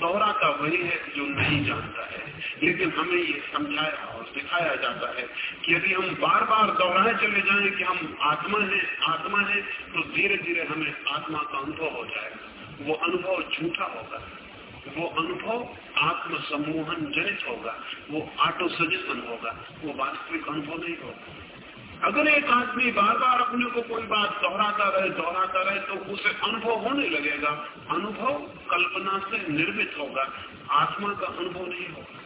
B: दोहराता वही है जो नहीं जानता है। लेकिन हमें ये समझाया और सिखाया जाता है कि यदि हम बार बार दोहराए चले जाएँ कि हम आत्मा है आत्मा है तो धीरे धीरे हमें आत्मा का अनुभव हो जाएगा। वो अनुभव झूठा होगा। वो अनुभव आत्म सम्मोहन जनित होगा, वो ऑटो सजेशन होगा, वो वास्तविक अनुभव नहीं होगा। अगर एक आदमी बार बार अपने को कोई बात दोहराता रहे दोहराता रहे तो उसे अनुभव होने लगेगा। अनुभव कल्पना से निर्मित होगा, आत्मा का अनुभव नहीं होगा।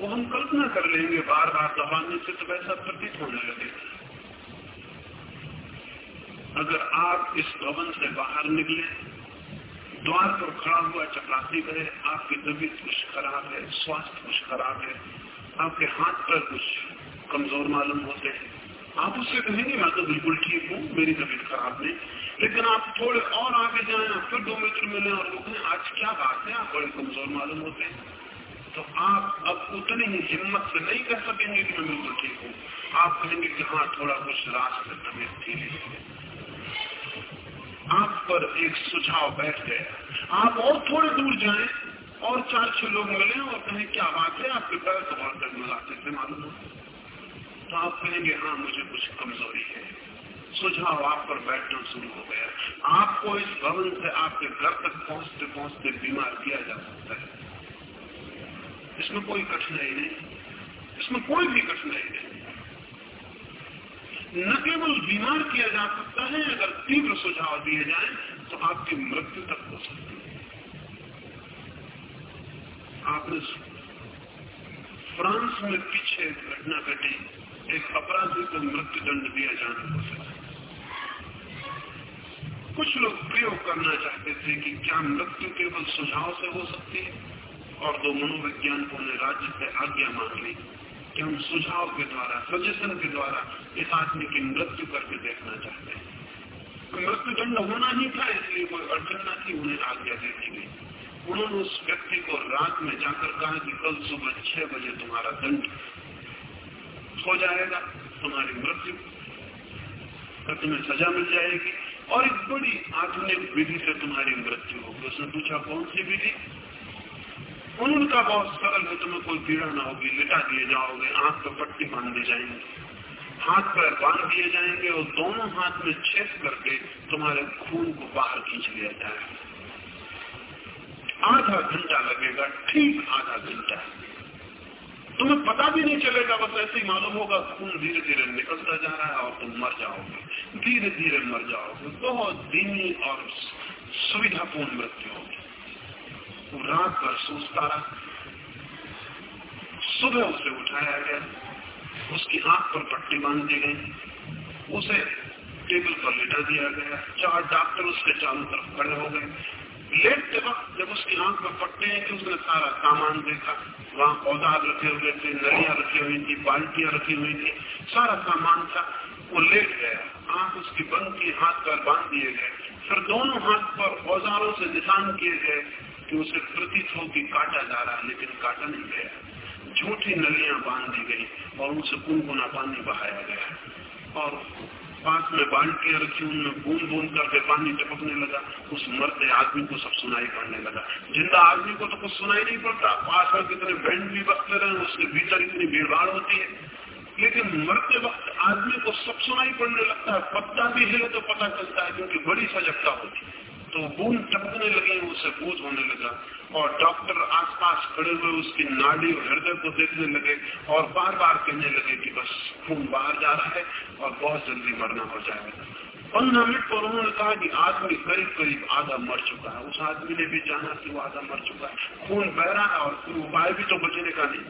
B: वो हम कल्पना कर लेंगे बार बार दबाने से तो वैसा प्रतीत होने लगेगा। अगर आप इस भवन से बाहर निकले द्वार पर खड़ा हुआ चपरासी है आपकी तबीयत कुछ खराब है, स्वास्थ्य कुछ खराब है, आपके हाथ पर कुछ कमज़ोर मालूम होते हैं। आप उससे कहेंगे, मैं तो बिल्कुल ठीक हूँ, मेरी तबीयत खराब नहीं। लेकिन आप थोड़े और आगे जाए फिर दो मित्र मिले और कहें आज क्या बात है, आप बड़े कमज़ोर मालूम होते हैं। तो आप अब उतनी ही हिम्मत से नहीं कह सकेंगे कि मैं बिल्कुल ठीक हूँ। आप कहेंगे कि हाँ थोड़ा कुछ रास्ते तबीयत ठीक है। आप पर एक सुझाव बैठ गया। आप और थोड़े दूर जाएँ और चार छह लोग मिले और कहें, क्या बात है? आपके पैर तो बहुत तक मिलाते थे, मालूम तो आप कहेंगे हाँ मुझे कुछ कमज़ोरी है। सुझाव आप पर बैठना शुरू हो गया। आपको इस भवन से आपके घर तक पहुँचते पहुँचते बीमार किया जा सकता है। इसमें कोई कठिनाई नहीं। इसमें कोई भी कठिनाई नहीं। न केवल बीमार किया जा सकता है, अगर तीव्र सुझाव दिए जाए तो आपकी मृत्यु तक हो सकती है। आपने फ्रांस में पीछे घटना घटी, एक अपराधी को मृत्यु दंड दिया जाना पड़ कुछ लोग प्रयोग करना चाहते थे कि क्या मृत्यु केवल सुझाव से हो सकती है, और दो मनोवैज्ञानिकों ने राज्य से आज्ञा मांग ली। कि हम सुझाव के द्वारा सजेशन के द्वारा इस आदमी की मृत्यु करके देखना चाहते हैं। मृत्यु दंड होना ही था, इसलिए कोई अड़चन न थी, उन्हें आज्ञा दे दी गई। उन्होंने उस व्यक्ति को रात में जाकर कहा कि कल सुबह छह बजे तुम्हारा दंड हो जाएगा, तुम्हारी मृत्यु। तुम्हें सजा मिल जाएगी। और एक बड़ी आधुनिक विधि से तुम्हारी मृत्यु होगी। उसने पूछा, कौन सी विधि? उनका बहुत सरल है, तुम्हें कोई पीड़ा ना होगी। लिटा दिए जाओगे, आँख पर पट्टी बाँध दी जाएँगे। हाथ पैर बाँध दिए जाएँगे और दोनों हाथ में छेद करके तुम्हारे खून को बाहर खींच लिया जाएगा आधा घंटा लगेगा, ठीक आधा घंटा। तुम्हें पता भी नहीं चलेगा, बस ऐसे ही मालूम होगा, खून धीरे धीरे निकलता जा रहा है और तुम मर जाओगे। धीरे धीरे मर जाओगे। बहुत धीमी और सुविधापूर्ण मृत्यु होगी। रात भर सोचता रहा। सुबह उसे उठाया गया। उसकी आँख पर पट्टी बाँध दी गई। उसे टेबल पर लेटा दिया गया। चार डॉक्टर उसके चारों तरफ़ खड़े हो गए। लेटते वक्त जब उसकी आँख पर पट्टे हैं कि उसने सारा सामान देखा। वहाँ औज़ार रखे हुए थे, नलियाँ रखी हुई थी, बाल्टियाँ रखी हुई थी। सारा सामान था। वो लेट गया। आँख उसकी बंद की हाथ पर बाँध दिए गए। फिर दोनों हाथ पर औजारों से निशान किए गए। कि उसे प्रतीत हो कि काटा जा रहा लेकिन काटा नहीं गया। झूठी नलियाँ बाँध दी गई और उसे गुनगुना पानी बहाया गया। और पास में बाल्टियाँ रखी, उनमें बूंद बूंद करके पानी टपकने लगा। उस मरते आदमी को सब सुनाई पड़ने लगा। ज़िंदा आदमी को तो कुछ सुनाई नहीं पड़ता। पास में कितने बैंड भी बसते रहे, उसके भीतर इतनी भीड़ भाड़ होती है। लेकिन मरते वक्त आदमी को सब सुनाई पड़ने लगता है। पत्ता भी है तो पता चलता है, क्योंकि बड़ी सजगता होती है। बूंद टपकने लगी, उसे बूझ होने लगा। और डॉक्टर आसपास खड़े हुए उसकी नाड़ी और हृदय को देखने लगे और बार बार कहने लगे कि बस खून बाहर जा रहा है और बहुत जल्दी मरना हो जाएगा। पंद्रह मिनट पर उन्होंने कहा कि आदमी करीब करीब आधा मर चुका है। उस आदमी ने भी जाना कि वो आधा मर चुका है। खून बह रहा है और कोई उपाय भी तो बचने का नहीं।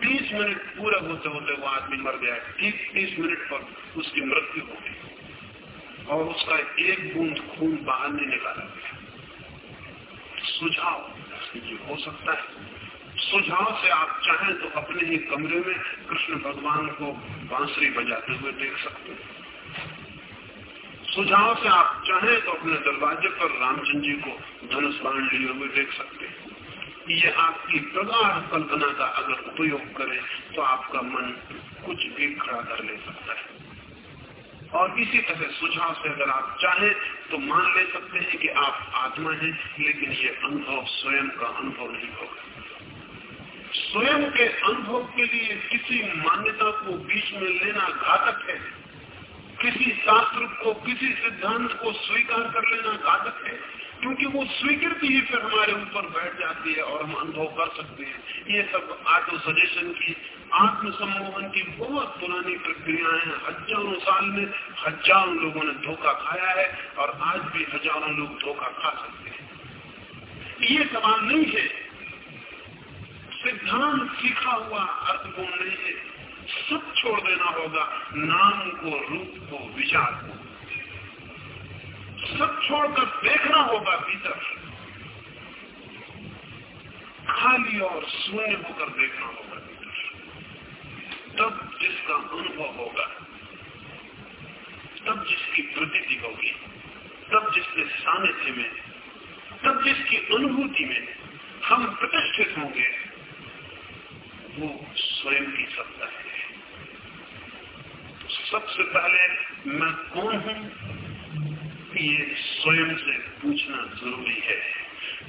B: बीस मिनट पूरे होते होते वो आदमी मर गया ठीक तीस मिनट पर उसकी मृत्यु हो गई। और उसका एक बूंद खून बाहर नहीं निकाला सुझाव ये हो सकता है। सुझाव से आप चाहें तो अपने ही कमरे में कृष्ण भगवान को बांसुरी बजाते हुए देख सकते हैं। सुझाव से आप चाहें तो अपने दरवाजे पर रामचंद्र जी को धनुष बाण लिए हुए देख सकते हैं। ये आपकी प्रगाढ़ कल्पना का अगर उपयोग करें तो आपका मन कुछ भी खड़ा कर ले सकता है। और इसी तरह सुझाव से अगर आप चाहे तो मान ले सकते हैं कि आप आत्मा हैं, लेकिन ये अनुभव स्वयं का अनुभव नहीं होगा। स्वयं के अनुभव के लिए किसी मान्यता को बीच में लेना घातक है। किसी शास्त्र को, किसी सिद्धांत को स्वीकार कर लेना घातक है। क्योंकि वो स्वीकृति ही फिर हमारे ऊपर बैठ जाती है और हम अनुभव कर सकते हैं। ये सब आत्म सजेशन की, आत्म सम्मोहन की बहुत पुरानी प्रक्रियाएँ हैं। हज़ारों साल में हज़ारों लोगों ने धोखा खाया है और आज भी हज़ारों लोग धोखा खा सकते हैं। ये सवाल नहीं है। सिद्धांत सीखा हुआ अर्थपूर्ण नहीं है। सब छोड़ देना होगा। नाम को, रूप को, विचार को। सब छोड़कर देखना होगा भीतर। खाली और शून्य होकर देखना होगा भीतर। तब जिसका अनुभव होगा, तब जिसकी प्रतीति होगी, तब जिसके सानिध्य में, तब जिसकी अनुभूति में हम प्रतिष्ठित होंगे, वो स्वयं की सत्ता है। सबसे पहले मैं कौन हूँ? ये स्वयं से पूछना ज़रूरी है।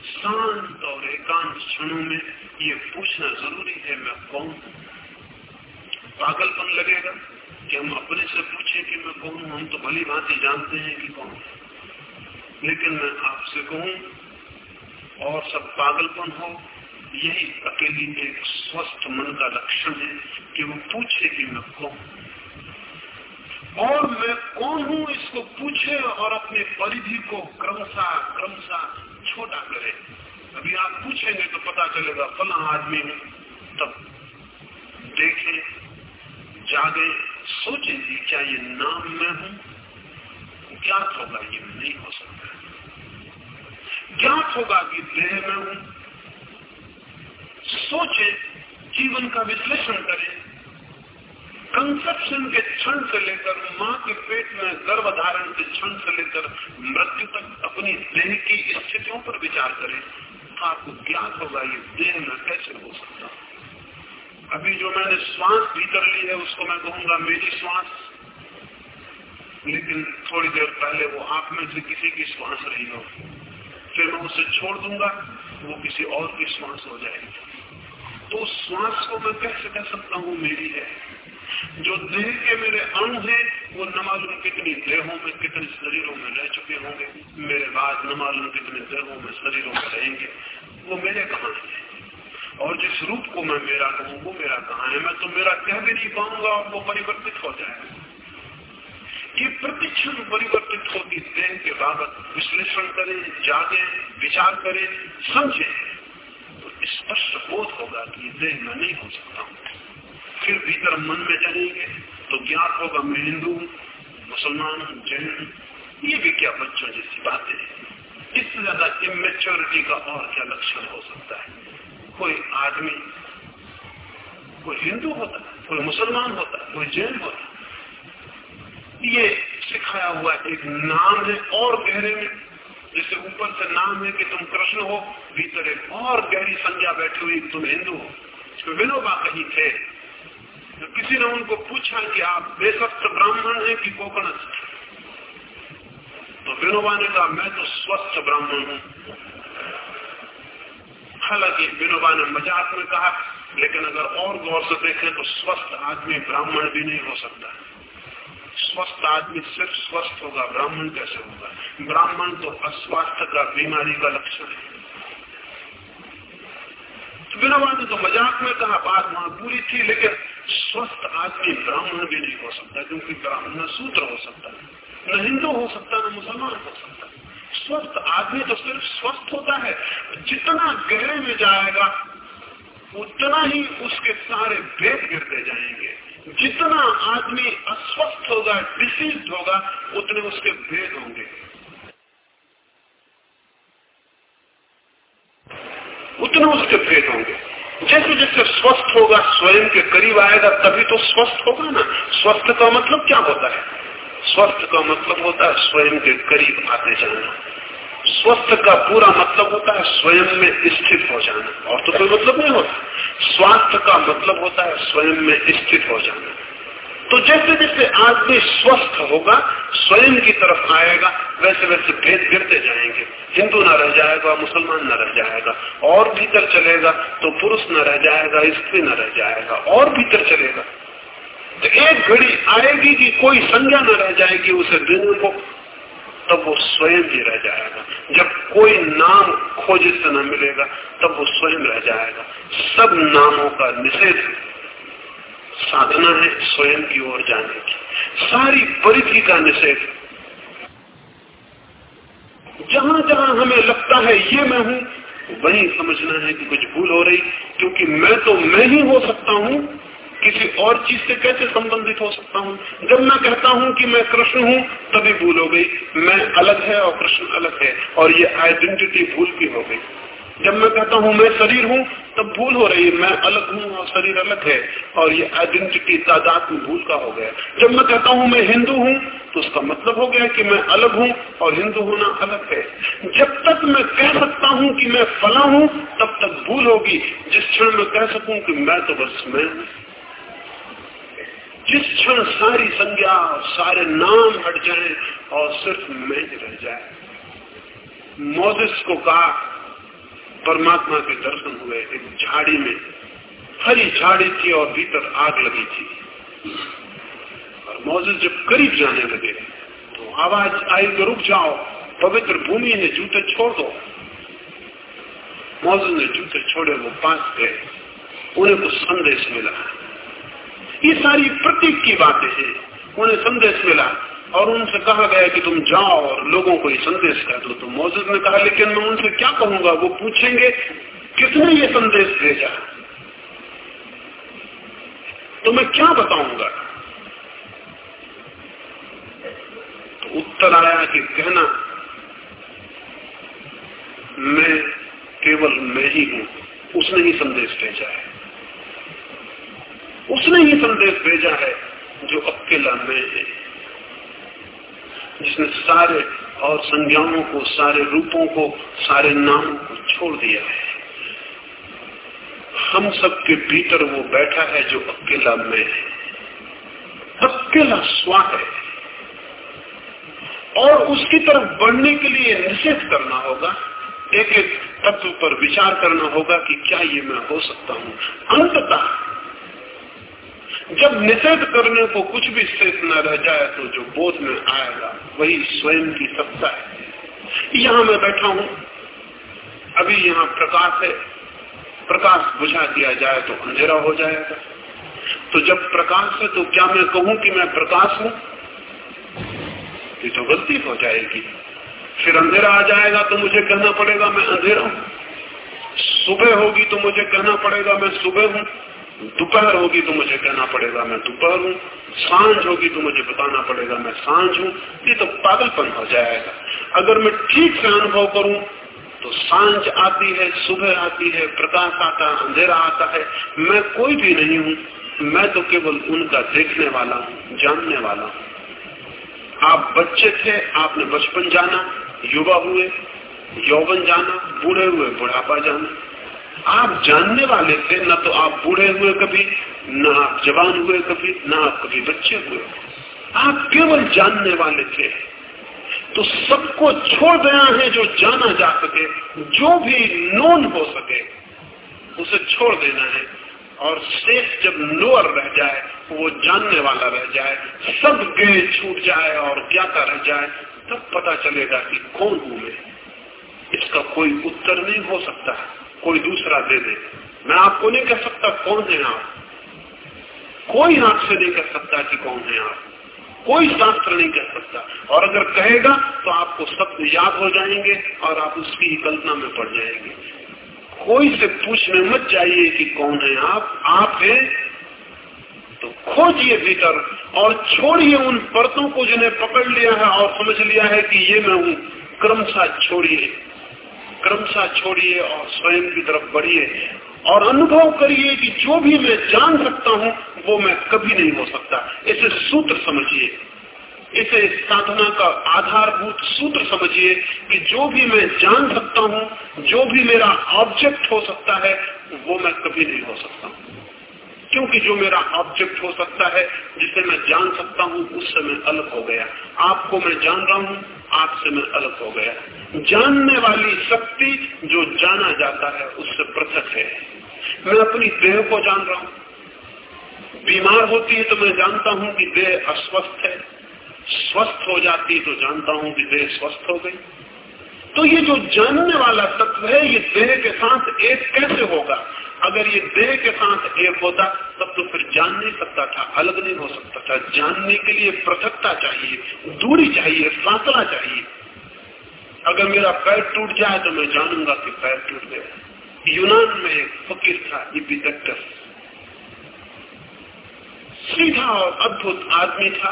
B: शांत और एकांत क्षणों में ये पूछना ज़रूरी है, मैं कौन पागलपन लगेगा कि हम अपने से पूछे कि मैं कौन हूँ? हम तो भली भांति जानते हैं कि कौन लेकिन मैं आपसे कहूँ, और सब पागलपन हो, यही अकेली एक स्वस्थ मन का लक्षण है कि वो पूछे कि मैं कौन और मैं कौन हूँ इसको पूछे और अपने परिधि को क्रमशः क्रमशः छोटा करे। अभी आप पूछेंगे तो पता चलेगा, फला आदमी में तब देखें, जागे सोचेंगे क्या ये नाम मैं हूँ? ज्ञात होगा ये? नहीं हो सकता। ज्ञात होगा कि देह में हूँ? सोचे, जीवन का विश्लेषण करें। कंसेप्शन के क्षण से लेकर माँ के पेट में गर्भधारण के क्षण से लेकर मृत्यु तक अपनी देह की स्थितियों पर विचार करें। आपको ज्ञात होगा? ये देह में कैसे हो सकता अभी जो मैंने श्वास भीतर ली है, उसको मैं कहूँगा मेरी श्वास। लेकिन थोड़ी देर पहले वो आप में से किसी की श्वास रही हो। फिर मैं उसे छोड़ दूँगा, वो किसी और की श्वास हो जाएगी। तो उस श्वास को मैं कैसे कह सकता हूँ? मेरी है। जो देह के मेरे अणु है, वो न मालूम कितनी देहों में, कितने शरीरों में रह चुके होंगे, मेरे बाद न मालूम कितने देहों में, शरीरों में रहेंगे, वो मेरे कहा है? और जिस रूप को मैं मेरा कहूँ, वो मेरा कहा है? मैं तो मेरा कह भी नहीं पाऊँगा और वो परिवर्तित हो जाएगा ये प्रतिक्षण परिवर्तित होगी देह के बाबत विश्लेषण करें, जागे, विचार करें, समझे। तो स्पष्ट बोध होगा कि देह में नहीं हो सकता हूँ। फिर भीतर मन में जाएँगे तो ज्ञात होगा, मैं हिंदू मुसलमान जैन ये भी क्या बच्चों जैसी बातें इससे ज़्यादा इमेच्योरिटी का और क्या लक्षण हो सकता है? कोई आदमी, कोई हिंदू होता कोई मुसलमान होता कोई जैन होता ये सिखाया हुआ एक नाम है और गहरे में जैसे ऊपर से नाम है कि तुम कृष्ण हो, भीतर एक और गहरी संज्ञा बैठी हुई, तुम हिंदू हो। विनोबा कहीं थे। तो किसी ने उनको पूछा कि आप बेसस्त ब्राह्मण हैं कि कोकणस्थ? तो विनोबा ने कहा, मैं तो स्वस्थ ब्राह्मण हूँ। हालाँकि विनोबा ने मज़ाक में कहा, लेकिन अगर और गौर से देखें तो स्वस्थ आदमी ब्राह्मण भी नहीं हो सकता। स्वस्थ आदमी सिर्फ़ स्वस्थ होगा, ब्राह्मण कैसे होगा? ब्राह्मण तो अस्वास्थ्य का बीमारी का लक्षण है। तो विनोबा ने तो मज़ाक में कहा, बात वहाँ पूरी थी, लेकिन स्वस्थ आदमी ब्राह्मण भी नहीं हो सकता, क्योंकि ब्राह्मण सूत्र हो सकता है। न हिंदू हो सकता, न मुसलमान हो सकता स्वस्थ आदमी तो सिर्फ़ स्वस्थ होता है। जितना गहरे में जाएगा, उतना ही उसके सारे भेद गिरते जाएँगे। जितना आदमी अस्वस्थ होगा डिसीज होगा, उतने उसके भेद होंगे। उतने उसके भेद होंगे। जैसे जैसे स्वस्थ होगा, स्वयं के करीब आएगा, तभी तो स्वस्थ होगा ना। स्वस्थ का मतलब क्या होता है? स्वस्थ का मतलब होता है स्वयं के करीब आते जाना। स्वस्थ का पूरा मतलब होता है स्वयं में स्थित हो जाना। और तो कोई मतलब नहीं होता। स्वास्थ्य का मतलब होता है स्वयं में स्थित हो जाना। जैसे जैसे आदमी स्वस्थ होगा, स्वयं की तरफ़ आएगा, वैसे वैसे भेद गिरते जाएँगे। हिंदू न रह जाएगा, मुसलमान न रह जाएगा, और भीतर चलेगा तो पुरुष न रह जाएगा, स्त्री न रह जाएगा, और भीतर चलेगा। तो एक घड़ी आएगी कि कोई संज्ञा न रह जाएगी उसे दिन को, तब वो स्वयं ही रह जाएगा। जब कोई नाम खोज से न मिलेगा, तब वो स्वयं रह जाएगा। सब नामों का निषेध साधना है स्वयं की ओर जाने की। सारी परिधि का निषेध। जहाँ जहाँ हमें लगता है ये मैं हूँ, वही समझना है कि कुछ भूल हो रही, क्योंकि मैं तो मैं ही हो सकता हूँ, किसी और चीज़ से कैसे संबंधित हो सकता हूँ? जब मैं कहता हूँ कि मैं कृष्ण हूँ, तभी भूल हो गई। मैं अलग है और कृष्ण अलग है, और ये आइडेंटिटी भूल की हो गई। जब मैं कहता हूँ, मैं शरीर हूँ, तब भूल हो रही है, मैं अलग हूँ और शरीर अलग है और ये आइडेंटिटी तादाद में भूल का हो गया। जब मैं कहता हूँ, मैं हिंदू हूँ तो उसका मतलब हो गया कि मैं अलग हूँ और हिंदू होना अलग है। जब तक मैं कह सकता हूँ कि मैं फला हूँ, तब तक भूल होगी। जिस क्षण में कह सकूँ कि मैं तो बस मैं जिस क्षण सारी संज्ञा सारे नाम हट जाए और सिर्फ़ मैं रह जाए। मोजिस को कहा परमात्मा के दर्शन हुए एक झाड़ी में। हरी झाड़ी थी और भीतर आग लगी थी। और मोजिस जब करीब जाने लगे तो आवाज़ आई तो रुक जाओ, पवित्र भूमि ने जूते छोड़ दो। मोजिस ने जूते छोड़े, वो पास गए। उन्हें कुछ संदेश मिला। ये सारी प्रतीक की बातें हैं, उन्हें संदेश मिला। और उनसे कहा गया कि तुम जाओ और लोगों को ये संदेश कर दो। तो मोजिद ने कहा, लेकिन मैं उनसे क्या कहूँगा? वो पूछेंगे, किसने ये संदेश भेजा? तो मैं क्या बताऊँगा? तो उत्तर आया कि कहना, मैं केवल मैं ही हूँ। उसने ही संदेश भेजा है। उसने ही संदेश भेजा है जो अकेला मैं है। जिसने सारे और संज्ञाओं को, सारे रूपों को, सारे नामों को छोड़ दिया है। हम सबके भीतर वो बैठा है जो अकेला मैं है। अकेला स्वा है। और उसकी तरफ़ बढ़ने के लिए निषेध करना होगा। एक एक तत्व पर विचार करना होगा कि क्या ये मैं हो सकता हूँ। अंततः जब निषेध करने को कुछ भी शेष न रह जाए तो जो बोध में आएगा, वही स्वयं की सत्ता है। यहाँ मैं बैठा हूँ। अभी यहाँ प्रकाश है। प्रकाश बुझा दिया जाए तो अंधेरा हो जाएगा। तो जब प्रकाश है तो क्या मैं कहूँ कि मैं प्रकाश हूँ? ये तो गलती हो जाएगी। फिर अंधेरा आ जाएगा तो मुझे कहना पड़ेगा, मैं अंधेरा हूँ। सुबह होगी तो मुझे कहना पड़ेगा, मैं सुबह हूँ। दोपहर होगी तो मुझे कहना पड़ेगा, मैं दोपहर हूँ। साँझ होगी तो मुझे बताना पड़ेगा, मैं साँझ हूँ। ये तो पागलपन हो जाएगा। अगर मैं ठीक से अनुभव करूँ तो साँझ आती है, सुबह आती है, प्रकाश आता है, अंधेरा आता है। मैं कोई भी नहीं हूँ, मैं तो केवल उनका देखने वाला हूँ, जानने वाला हूँ। आप बच्चे थे, आपने बचपन जाना, युवा हुए, यौवन जाना, बूढ़े हुए, बुढ़ापा जाना। आप जानने वाले थे, ना तो आप बूढ़े हुए कभी, ना आप जवान हुए कभी, ना आप कभी बच्चे हुए। आप केवल जानने वाले थे। तो सबको छोड़ गया है जो जाना जा सके, जो भी नोन हो सके, उसे छोड़ देना है। और शेष जब नोअर रह जाए, वो जानने वाला रह जाए, सब गए छूट जाए और ज्ञाता रह जाए, तब पता चलेगा कि कौन हूँ मैं। इसका कोई उत्तर नहीं हो सकता। है कोई दूसरा दे दे। मैं आपको नहीं कह सकता कौन है आप। कोई आपसे नहीं कह सकता कि कौन है आप। कोई शास्त्र नहीं कह सकता। और अगर कहेगा तो आपको शब्द याद हो जाएँगे और आप उसकी ही कल्पना में पड़ जाएँगे। कोई से पूछने मत जाइए कि कौन है आप। आप हैं तो खोजिए भीतर और छोड़िए उन परतों को जिन्हें पकड़ लिया है और समझ लिया है कि ये मैं हूँ। क्रमशः छोड़िए। क्रमशः छोड़िए और स्वयं की तरफ़ बढ़िए और अनुभव करिए कि जो भी मैं जान सकता हूँ, वो मैं कभी नहीं हो सकता। इसे सूत्र समझिए। इसे साधना का आधारभूत सूत्र समझिए कि जो भी मैं जान सकता हूँ, जो भी मेरा ऑब्जेक्ट हो सकता है, वो मैं कभी नहीं हो सकता। क्योंकि जो मेरा ऑब्जेक्ट हो सकता है, जिसे मैं जान सकता हूँ, उससे मैं अलग हो गया। आपको मैं जान रहा हूँ, आपसे मैं अलग हो गया। जानने वाली शक्ति जो जाना जाता है, उससे पृथक है। मैं अपनी देह को जान रहा हूँ। बीमार होती है तो मैं जानता हूँ कि देह अस्वस्थ है। स्वस्थ हो जाती तो जानता हूँ कि देह स्वस्थ हो गई। तो ये जो जानने वाला तत्व है, ये देह के साथ एक कैसे होगा? अगर ये देह के साथ एक होता, तब तो फिर जान नहीं सकता था, अलग नहीं हो सकता था। जानने के लिए पृथकता चाहिए, दूरी चाहिए फासला चाहिए। अगर मेरा पैर टूट जाए तो मैं जानूँगा कि पैर टूट गया। यूनान में एक फकीर था इपिटेक्टस सीधा और अद्भुत आदमी था,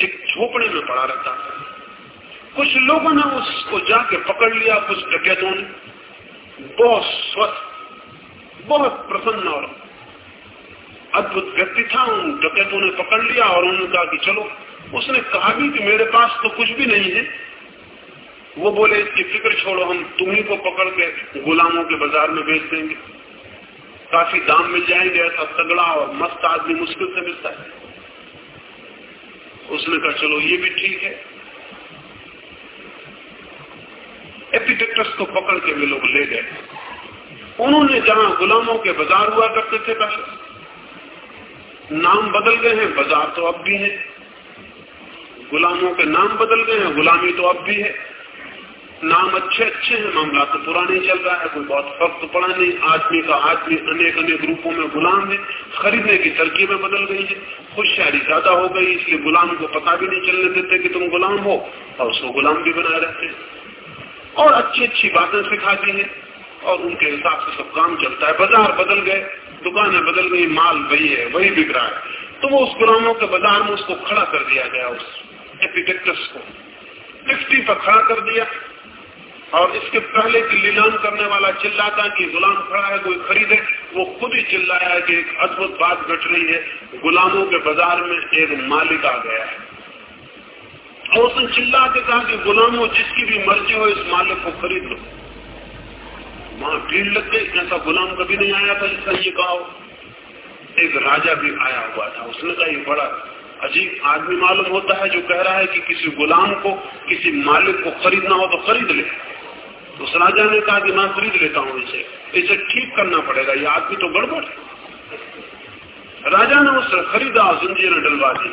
B: एक झोपड़े में पड़ा रहता था। कुछ लोगों ने उसको जाके पकड़ लिया, कुछ डकैतों ने बहुत स्वस्थ बहुत प्रसन्न और अद्भुत व्यक्ति था उन डकैतों ने पकड़ लिया और उन्होंने कहा कि चलो। उसने कहा भी कि मेरे पास तो कुछ भी नहीं है। वो बोले, इसकी फ़िक्र छोड़ो, हम तुम्ही को पकड़ के गुलामों के बाज़ार में बेच देंगे। काफ़ी दाम मिल जाएँगे, ऐसा तगड़ा और मस्त आदमी मुश्किल से मिलता है। उसने कहा, चलो, ये भी ठीक है। एपिटेक्टस को पकड़ के वे लोग ले गए। उन्होंने जहाँ गुलामों के बाज़ार हुआ करते थे पहले। नाम बदल गए हैं, बाज़ार तो अब भी है। गुलामों के नाम बदल गए हैं, गुलामी तो अब भी है। नाम अच्छे अच्छे हैं, मामला तो पुराने चल रहा है, कोई बहुत फ़र्क तो पड़ा नहीं। आदमी का आदमी अनेक अनेक रूपों में गुलाम है, खरीदने की तरकीबें बदल गई है। होशियारी ज़्यादा हो गई, इसलिए गुलाम को पता भी नहीं चलने देते कि तुम गुलाम हो, और उसको गुलाम भी बनाए रहते और अच्छी अच्छी बातें सिखाती है। और उनके हिसाब से सब काम चलता है। बाज़ार बदल गए, दुकानें बदल गई, माल वही है, वही बिक रहा है। तो वो उस गुलामों के बाज़ार में उसको खड़ा कर दिया गया, उस एपिटेक्टस को। फिफ्टी पर खड़ा कर दिया। और इसके पहले की लीलान करने वाला चिल्लाता कि गुलाम खड़ा है, कोई खरीदे, वो खुद ही चिल्लाया कि एक अद्भुत बात घट रही है, गुलामों के बाज़ार में एक मालिक आ गया है। और उसने चिल्ला के कहा कि गुलामों, जिसकी भी मर्ज़ी हो, इस मालिक को खरीद लो। वहाँ भीड़ लग गई ऐसा गुलाम कभी नहीं आया था जिसका ये कहा एक राजा भी आया हुआ था। उसने कहा बड़ा अजीब आदमी मालूम होता है जो कह रहा है कि किसी गुलाम को, किसी मालिक को खरीदना हो तो खरीद ले। उस राजा ने कहा कि मैं खरीद लेता हूँ इसे। इसे ठीक करना पड़ेगा। ये आदमी तो गड़बड़ राजा ने उसे खरीदा जंजीर डलवा दी।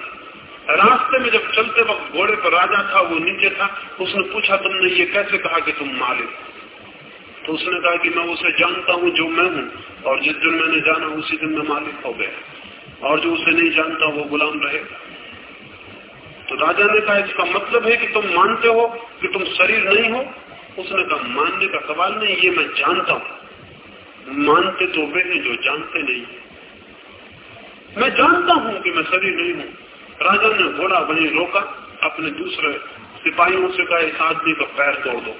B: रास्ते में जब चलते वक्त घोड़े पर राजा था, वो नीचे था। उसने पूछा, तुमने ये कैसे कहा कि तुम मालिक तो उसने कहा कि मैं उसे जानता हूँ जो मैं हूँ, और जिस दिन मैंने जाना, उसी दिन मैं मालिक हो गया। और जो उसे नहीं जानता, वो गुलाम रहेगा। तो राजा ने कहा, इसका मतलब है कि तुम मानते हो कि तुम शरीर नहीं हो? उसने कहा, मानने का सवाल नहीं, ये मैं जानता हूँ। मानते तो वे हैं जो जानते नहीं। मैं जानता हूँ कि मैं शरीर नहीं हूँ। राजा ने घोड़ा वहीं रोका, अपने दूसरे सिपाहियों से कहा, इस आदमी का पैर तोड़ दो।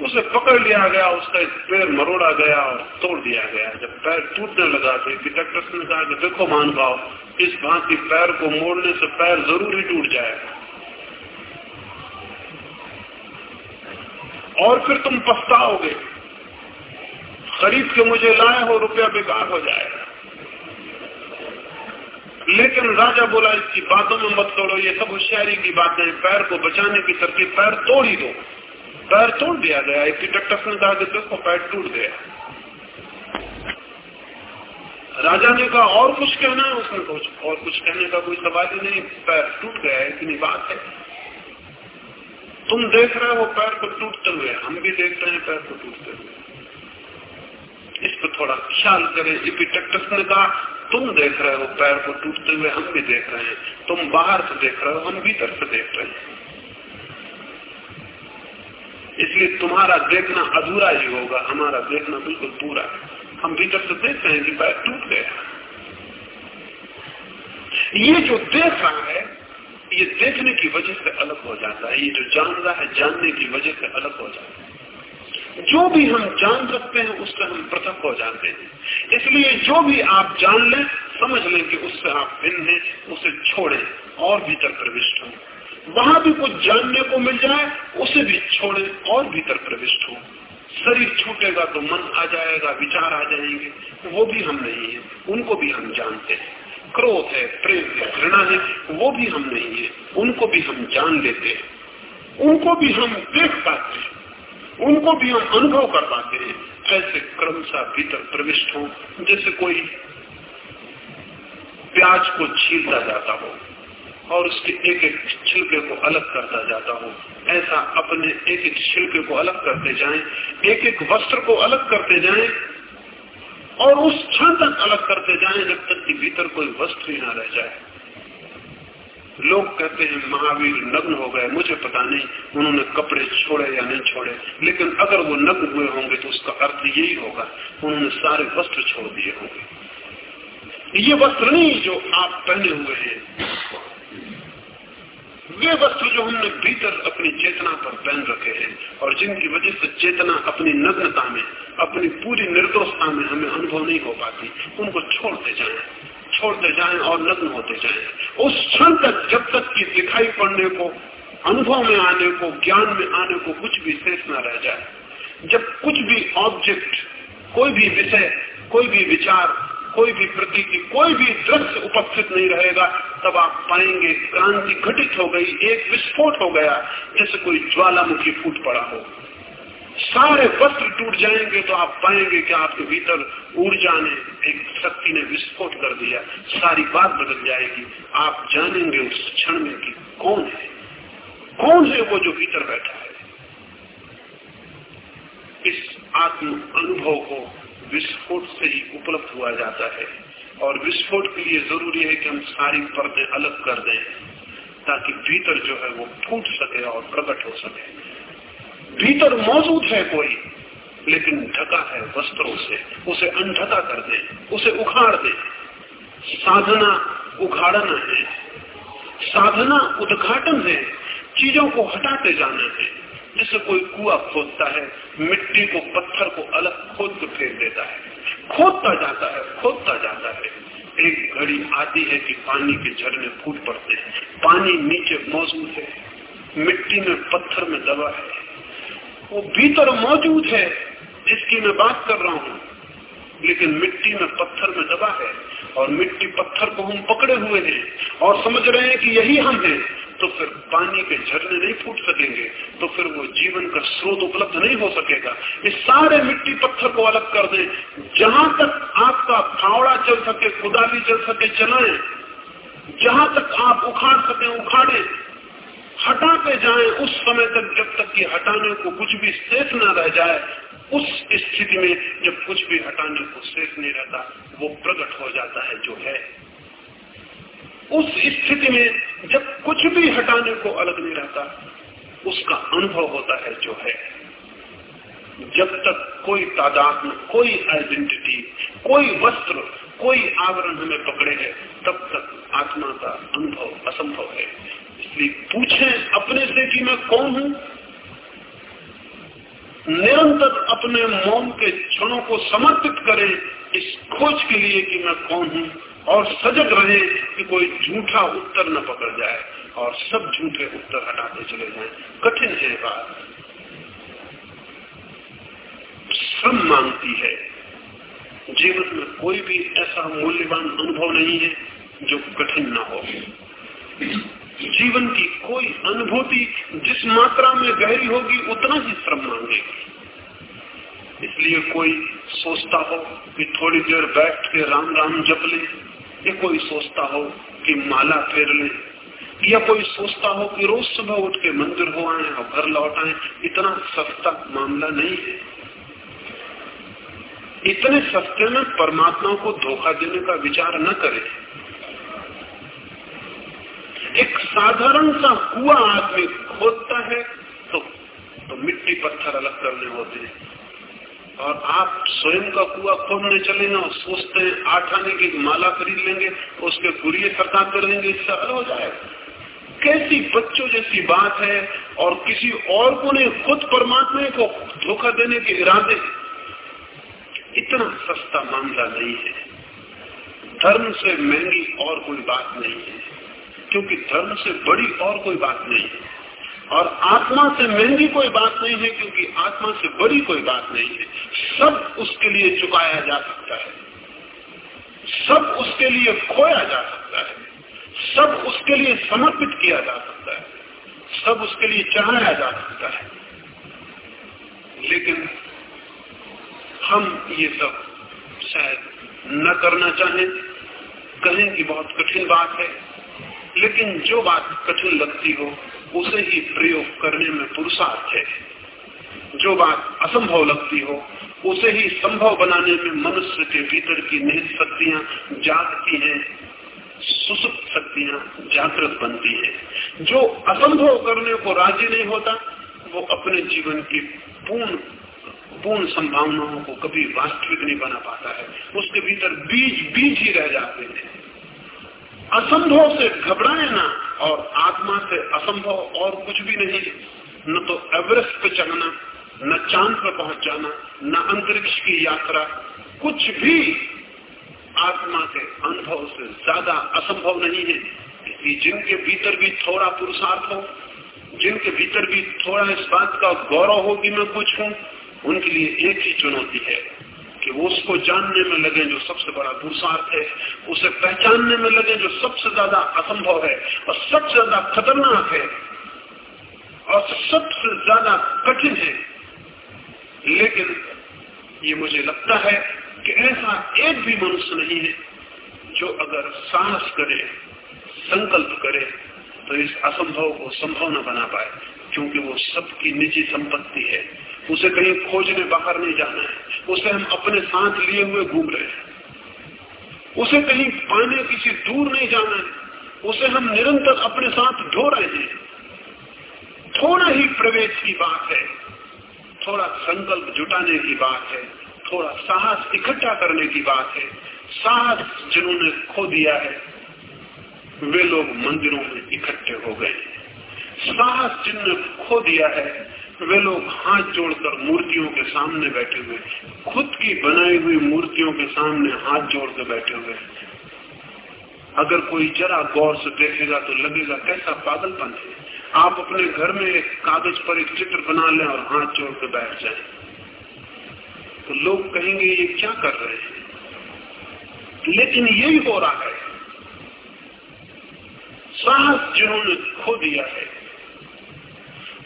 B: उसे पकड़ लिया गया, उसका एक पैर मरोड़ा गया और तोड़ दिया गया। जब पैर टूटने लगा तो डॉक्टर ने कहा कि देखो मान पाओ इस भांति पैर को मोड़ने से पैर ज़रूर ही टूट जाएगा और फिर तुम पछताओगे। खरीद के मुझे लाए हो, रुपया बेकार हो जाएगा लेकिन राजा बोला, इसकी बातों में मत तोड़ो ये सब होशियारी की बातें पैर को बचाने की तरकीब, पैर तोड़ ही दो। पैर तोड़ दिया गया, एक डॉक्टर ने कहा कि देखो पैर टूट गया। राजा ने कहा, और कुछ कहना है? उसने कुछ और कुछ कहने का कोई सवाल ही नहीं, पैर टूट गया, इतनी बात है। तुम देख रहे हो, पैर को टूटते हुए, हम भी देख रहे हैं, पैर को टूटते हुए। इस पर थोड़ा ख्याल करें इपिटेक्टस ने कहा तुम देख रहे हो, पैर को टूटते हुए हम भी देख रहे हैं। तुम बाहर से देख रहे हो, हम भीतर से देख रहे हैं। इसलिए तुम्हारा देखना अधूरा ही होगा, हमारा देखना बिल्कुल पूरा। हम भीतर से देख रहे हैं, कि पैर टूट गया ये जो देख रहा है, ये देखने की वजह से अलग हो जाता है। ये जो जान रहा है, जानने की वजह से अलग हो जाता है। जो भी हम जान सकते हैं, उससे हम पृथक हो जाते हैं। इसलिए जो भी आप जान लें, समझ लें कि उससे आप भिन्न हैं, उसे छोड़ें, और भीतर प्रविष्ट हो। वहाँ भी कुछ जानने को मिल जाए, उसे भी छोड़े और भीतर प्रविष्ट हो। शरीर छूटेगा तो मन आ जाएगा, विचार आ जाएँगे। वो भी हम नहीं है, उनको भी हम जानते हैं। क्रोध है, प्रेम है, घृणा है, वो भी हम नहीं है, उनको भी हम जान लेते हैं। उनको भी हम देख पाते हैं, उनको भी हम अनुभव कर पाते हैं। ऐसे क्रमशः भीतर प्रविष्ट हो, जैसे कोई प्याज को छीलता जाता हो। और उसके एक एक छिलके को अलग करता जाता हो। ऐसा अपने एक एक छिलके को अलग करते जाएँ, एक एक वस्त्र को अलग करते जाएँ और उस क्षण तक अलग करते जाएँ जब तक कि भीतर कोई वस्त्र ही ना रह जाए। लोग कहते हैं महावीर नग्न हो गए मुझे पता नहीं उन्होंने कपड़े छोड़े या नहीं छोड़े लेकिन अगर वो नग्न हुए होंगे तो उसका अर्थ यही होगा उन्होंने सारे वस्त्र छोड़ दिए होंगे। ये वस्त्र नहीं जो आप पहने हुए हैं वे वस्त्र जो हमने भीतर अपनी चेतना पर पहन रखे हैं और जिनकी वजह से चेतना अपनी नग्नता में, अपनी पूरी निर्दोषता में हमें अनुभव नहीं हो पाती, उनको छोड़ते जाए छोड़ते जाए और नग्न होते जाए। उस क्षण तक जब तक की दिखाई पड़ने को, अनुभव में आने को, ज्ञान में आने को कुछ भी शेष न रह जाए। जब कुछ भी ऑब्जेक्ट कोई भी विषय, कोई भी विचार कोई भी प्रतीति कोई भी दृश्य उपस्थित नहीं रहेगा, तब आप पाएँगे क्रांति घटित हो गई, एक विस्फोट हो गया, जैसे कोई ज्वालामुखी फूट पड़ा हो। सारे वस्त्र टूट जाएँगे तो आप पाएँगे कि आपके भीतर ऊर्जा ने, एक शक्ति ने विस्फोट कर दिया, सारी बात बदल जाएगी। आप जानेंगे उस क्षण में कि कौन है। कौन है वो जो भीतर बैठा है? इस आत्म अनुभव को विस्फोट से ही उपलब्ध हुआ जाता है। और विस्फोट के लिए ज़रूरी है कि हम सारी पर्दे अलग कर दें, ताकि भीतर जो है वो फूट सके और प्रकट हो सके। भीतर मौजूद है कोई, लेकिन ढका है वस्त्रों से। उसे अनढका कर दे, उसे उखाड़ दे। साधना उखाड़ना है। साधना उद्घाटन है। चीज़ों को हटाते जाना है। जैसे कोई कुआ खोदता है, मिट्टी को, पत्थर को अलग खोद कर फेंक देता है। खोदता जाता है, खोदता जाता है। एक घड़ी आती है कि पानी के झरने फूट पड़ते हैं। पानी नीचे मौजूद है। मिट्टी में पत्थर में दबा है। वो भीतर मौजूद है, जिसकी मैं बात कर रहा हूँ। लेकिन मिट्टी में पत्थर में दबा है और मिट्टी पत्थर को हम पकड़े हुए हैं और समझ रहे हैं कि यही हम हैं। तो फिर पानी के झरने नहीं फूट सकेंगे तो फिर वो जीवन का स्रोत उपलब्ध नहीं हो सकेगा। इस सारे मिट्टी पत्थर को अलग कर दें। जहाँ तक आपका फावड़ा चल सके, कुदाली चल सके, चलाएँ। जहाँ तक आप उखाड़ सके, उखाड़े। हटाते जाए उस समय तक, जब तक कि हटाने को कुछ भी शेष न रह जाए। उस स्थिति में जब कुछ भी हटाने को शेष नहीं रहता, वो प्रकट हो जाता है जो है। उस स्थिति में जब कुछ भी हटाने को अलग नहीं रहता, उसका अनुभव होता है जो है। जब तक कोई तादाद कोई आइडेंटिटी कोई वस्त्र, कोई आवरण हमें पकड़े है, तब तक आत्मा का अनुभव असंभव है। इसलिए पूछें अपने से कि मैं कौन हूँ? निरंतर अपने मौन के क्षणों को समर्पित करें, इस खोज के लिए कि मैं कौन हूँ? और सजग रहे कि कोई झूठा उत्तर न पकड़ जाए और सब झूठे उत्तर हटाते चले जाए। कठिन है बात। श्रम मांगती है, जीवन में कोई भी ऐसा मूल्यवान अनुभव नहीं है जो कठिन न हो। जीवन की कोई अनुभूति जिस मात्रा में गहरी होगी, उतना ही श्रम मांगेगी। इसलिए कोई सोचता हो कि थोड़ी देर बैठ के राम राम जप ले या कोई सोचता हो कि माला फेर ले, या कोई सोचता हो कि रोज सुबह उठ के मंदिर हो आए और घर लौट आए, इतना सस्ता मामला नहीं है। इतने सस्ते में परमात्मा को धोखा देने का विचार न करें। एक साधारण सा कुआ आदमी खोदता है तो तो मिट्टी पत्थर अलग करने होते हैं। और आप स्वयं का कुआ खोदने चले ना सोचते हैं आठ आने की माला खरीद लेंगे, उसके गुरिये सरकार कर देंगे इससे अलग हो जाएगा। कैसी बच्चों जैसी बात है और किसी और को ने खुद परमात्मा को धोखा देने के इरादे। इतना सस्ता मामला नहीं है। धर्म से महँगी और कोई बात नहीं है, क्योंकि धर्म से बड़ी और कोई बात नहीं है। और आत्मा से महँगी कोई बात नहीं है, क्योंकि आत्मा से बड़ी कोई बात नहीं है। सब उसके लिए चुकाया जा सकता है। सब उसके लिए खोया जा सकता है। सब उसके लिए समर्पित किया जा सकता है। सब उसके लिए चढ़ाया जा सकता है। लेकिन हम ये सब शायद न करना चाहें। कहें कि बहुत कठिन बात है। लेकिन जो बात कठिन लगती हो उसे ही प्रयोग करने में पुरुषार्थ है। जो बात असंभव लगती हो, उसे ही संभव बनाने में मनुष्य के भीतर की निहित शक्तियाँ जागती हैं, सुसुप्त शक्तियाँ जागृत बनती है। जो असंभव करने को राज़ी नहीं होता, वो अपने जीवन की पूर्ण पूर्ण संभावनाओं को कभी वास्तविक नहीं बना पाता है। उसके भीतर बीज बीज ही रह जाते हैं। असंभव से घबराए ना और आत्मा से असंभव और कुछ भी नहीं। न तो एवरेस्ट पे चढ़ना, न चाँद पर पहुँच जाना, न अंतरिक्ष की यात्रा, कुछ भी आत्मा के अनुभव से ज़्यादा असंभव नहीं है। कि जिनके भीतर भी थोड़ा पुरुषार्थ हो, जिनके भीतर भी थोड़ा इस बात का गौरव हो कि मैं कुछ हूँ, उनके लिए एक ही चुनौती है। कि वो उसको जानने में लगे जो सबसे बड़ा पुरुषार्थ है, उसे पहचानने में लगे जो सबसे ज़्यादा असंभव है और सबसे ज़्यादा खतरनाक है और सबसे ज़्यादा कठिन है। लेकिन ये मुझे लगता है कि ऐसा एक भी मनुष्य नहीं है जो अगर साहस करे, संकल्प करे तो इस असंभव को संभव न बना पाए, क्योंकि वो सबकी निजी संपत्ति है। उसे कहीं खोजने बाहर नहीं जाना है। उसे हम अपने साथ लिए हुए घूम रहे हैं। उसे कहीं पाने किसी दूर नहीं जाना है। उसे हम निरंतर अपने साथ ढो रहे हैं। थोड़ा ही प्रवेश की बात है। थोड़ा संकल्प जुटाने की बात है। थोड़ा साहस इकट्ठा करने की बात है। साहस जिन्होंने खो दिया है, वे लोग मंदिरों में इकट्ठे हो गए। साहस जिनने खो दिया है वे लोग हाथ जोड़कर मूर्तियों के सामने बैठे हुए खुद की बनाई हुई मूर्तियों के सामने हाथ जोड़ कर बैठे हुए अगर कोई जरा गौर से देखेगा तो लगेगा, कैसा पागलपन है। आप अपने घर में एक कागज़ पर एक चित्र बना लें और हाथ जोड़ कर बैठ जाए। तो लोग कहेंगे, ये क्या कर रहे हैं? लेकिन यही हो रहा है। साहस जिन्होंने खो दिया है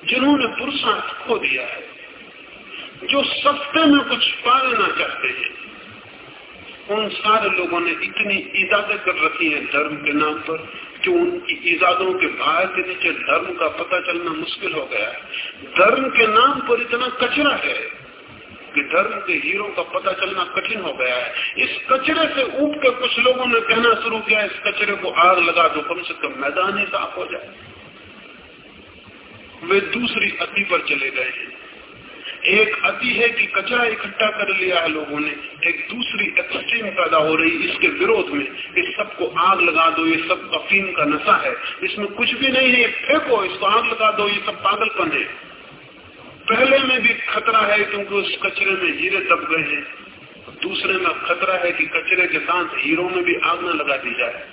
B: जिन्होंने पुरुषार्थ खो दिया है, जो सस्ते में कुछ पालना चाहते हैं, उन सारे लोगों ने इतनी इजाज़त कर रखी है धर्म के नाम पर कि उनकी इजादों के भार के नीचे धर्म का पता चलना मुश्किल हो गया है। धर्म के नाम पर इतना कचरा है कि धर्म के हीरो का पता चलना कठिन हो गया है। इस कचरे से ऊप के कुछ लोगों ने कहना शुरू किया, इस कचरे को आग लगा दो, कम से कम मैदान ही साफ़ हो जाए। वे दूसरी अति पर चले गए हैं। एक अति है कि कचरा इकट्ठा कर लिया है लोगों ने। एक दूसरी एक्सट्रीम पैदा हो रही, इसके विरोध में इस सबको आग लगा दो, ये सब अफीम का नशा है। इसमें कुछ भी नहीं है, फेंको, इसको आग लगा दो, ये सब पागलपन है। पहले में भी खतरा है, क्योंकि उस कचरे में हीरे दब गए हैं। दूसरे में खतरा है कि कचरे के साथ हीरो में भी आग न लगा दी जाए।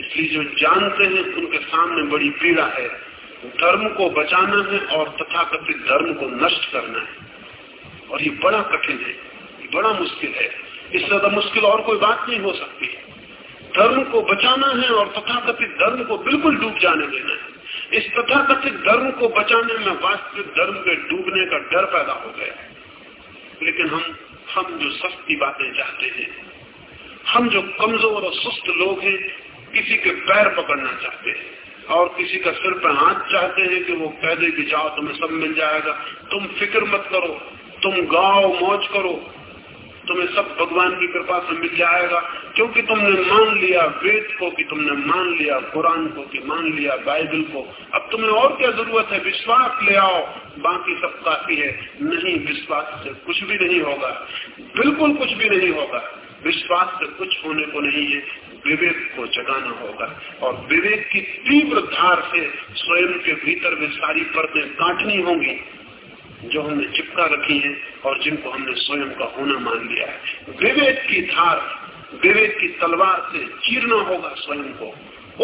B: इसलिए जो जानते हैं, उनके सामने बड़ी पीड़ा है। धर्म को बचाना है और तथाकथित धर्म को नष्ट करना है। और ये बड़ा कठिन है, ये बड़ा मुश्किल है। इससे ज़्यादा मुश्किल और कोई बात नहीं हो सकती। धर्म को बचाना है और तथाकथित धर्म को बिल्कुल डूब जाने देना है। इस तथाकथित धर्म को बचाने में वास्तविक धर्म के डूबने का डर पैदा हो गया है। लेकिन हम हम जो सस्ती बातें चाहते हैं, हम जो कमज़ोर और सुस्त लोग हैं, किसी के पैर पकड़ना चाहते हैं। और किसी का सिर पर हाथ चाहते हैं कि वो कह दे कि जाओ तुम्हें सब मिल जाएगा। तुम फ़िक्र मत करो। तुम गाओ, मौज करो। तुम्हें सब भगवान की कृपा से मिल जाएगा। क्योंकि तुमने मान लिया वेद को कि तुमने मान लिया, कुरान को कि मान लिया, बाइबल को। अब तुम्हें और क्या ज़रूरत है? विश्वास ले आओ। बाकी सब काफ़ी है। नहीं, विश्वास से कुछ भी नहीं होगा। बिल्कुल कुछ भी नहीं होगा। विश्वास से कुछ होने को नहीं है। विवेक को जगाना होगा। और विवेक की तीव्र धार से स्वयं के भीतर वे सारी परतें काटनी होंगी, जो हमने चिपका रखी है और जिनको हमने स्वयं का होना मान लिया है। विवेक की धार, विवेक की तलवार से चीरना होगा स्वयं को।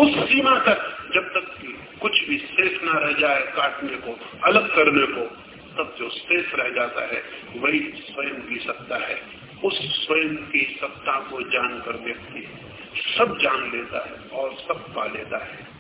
B: उस सीमा तक जब तक कुछ भी शेष न रह जाए काटने को, अलग करने को, तब जो शेष रह जाता है, वही स्वयं की सत्ता है। उस स्वयं की सत्ता को जानकर व्यक्ति सब जान लेता है और सब पा लेता है।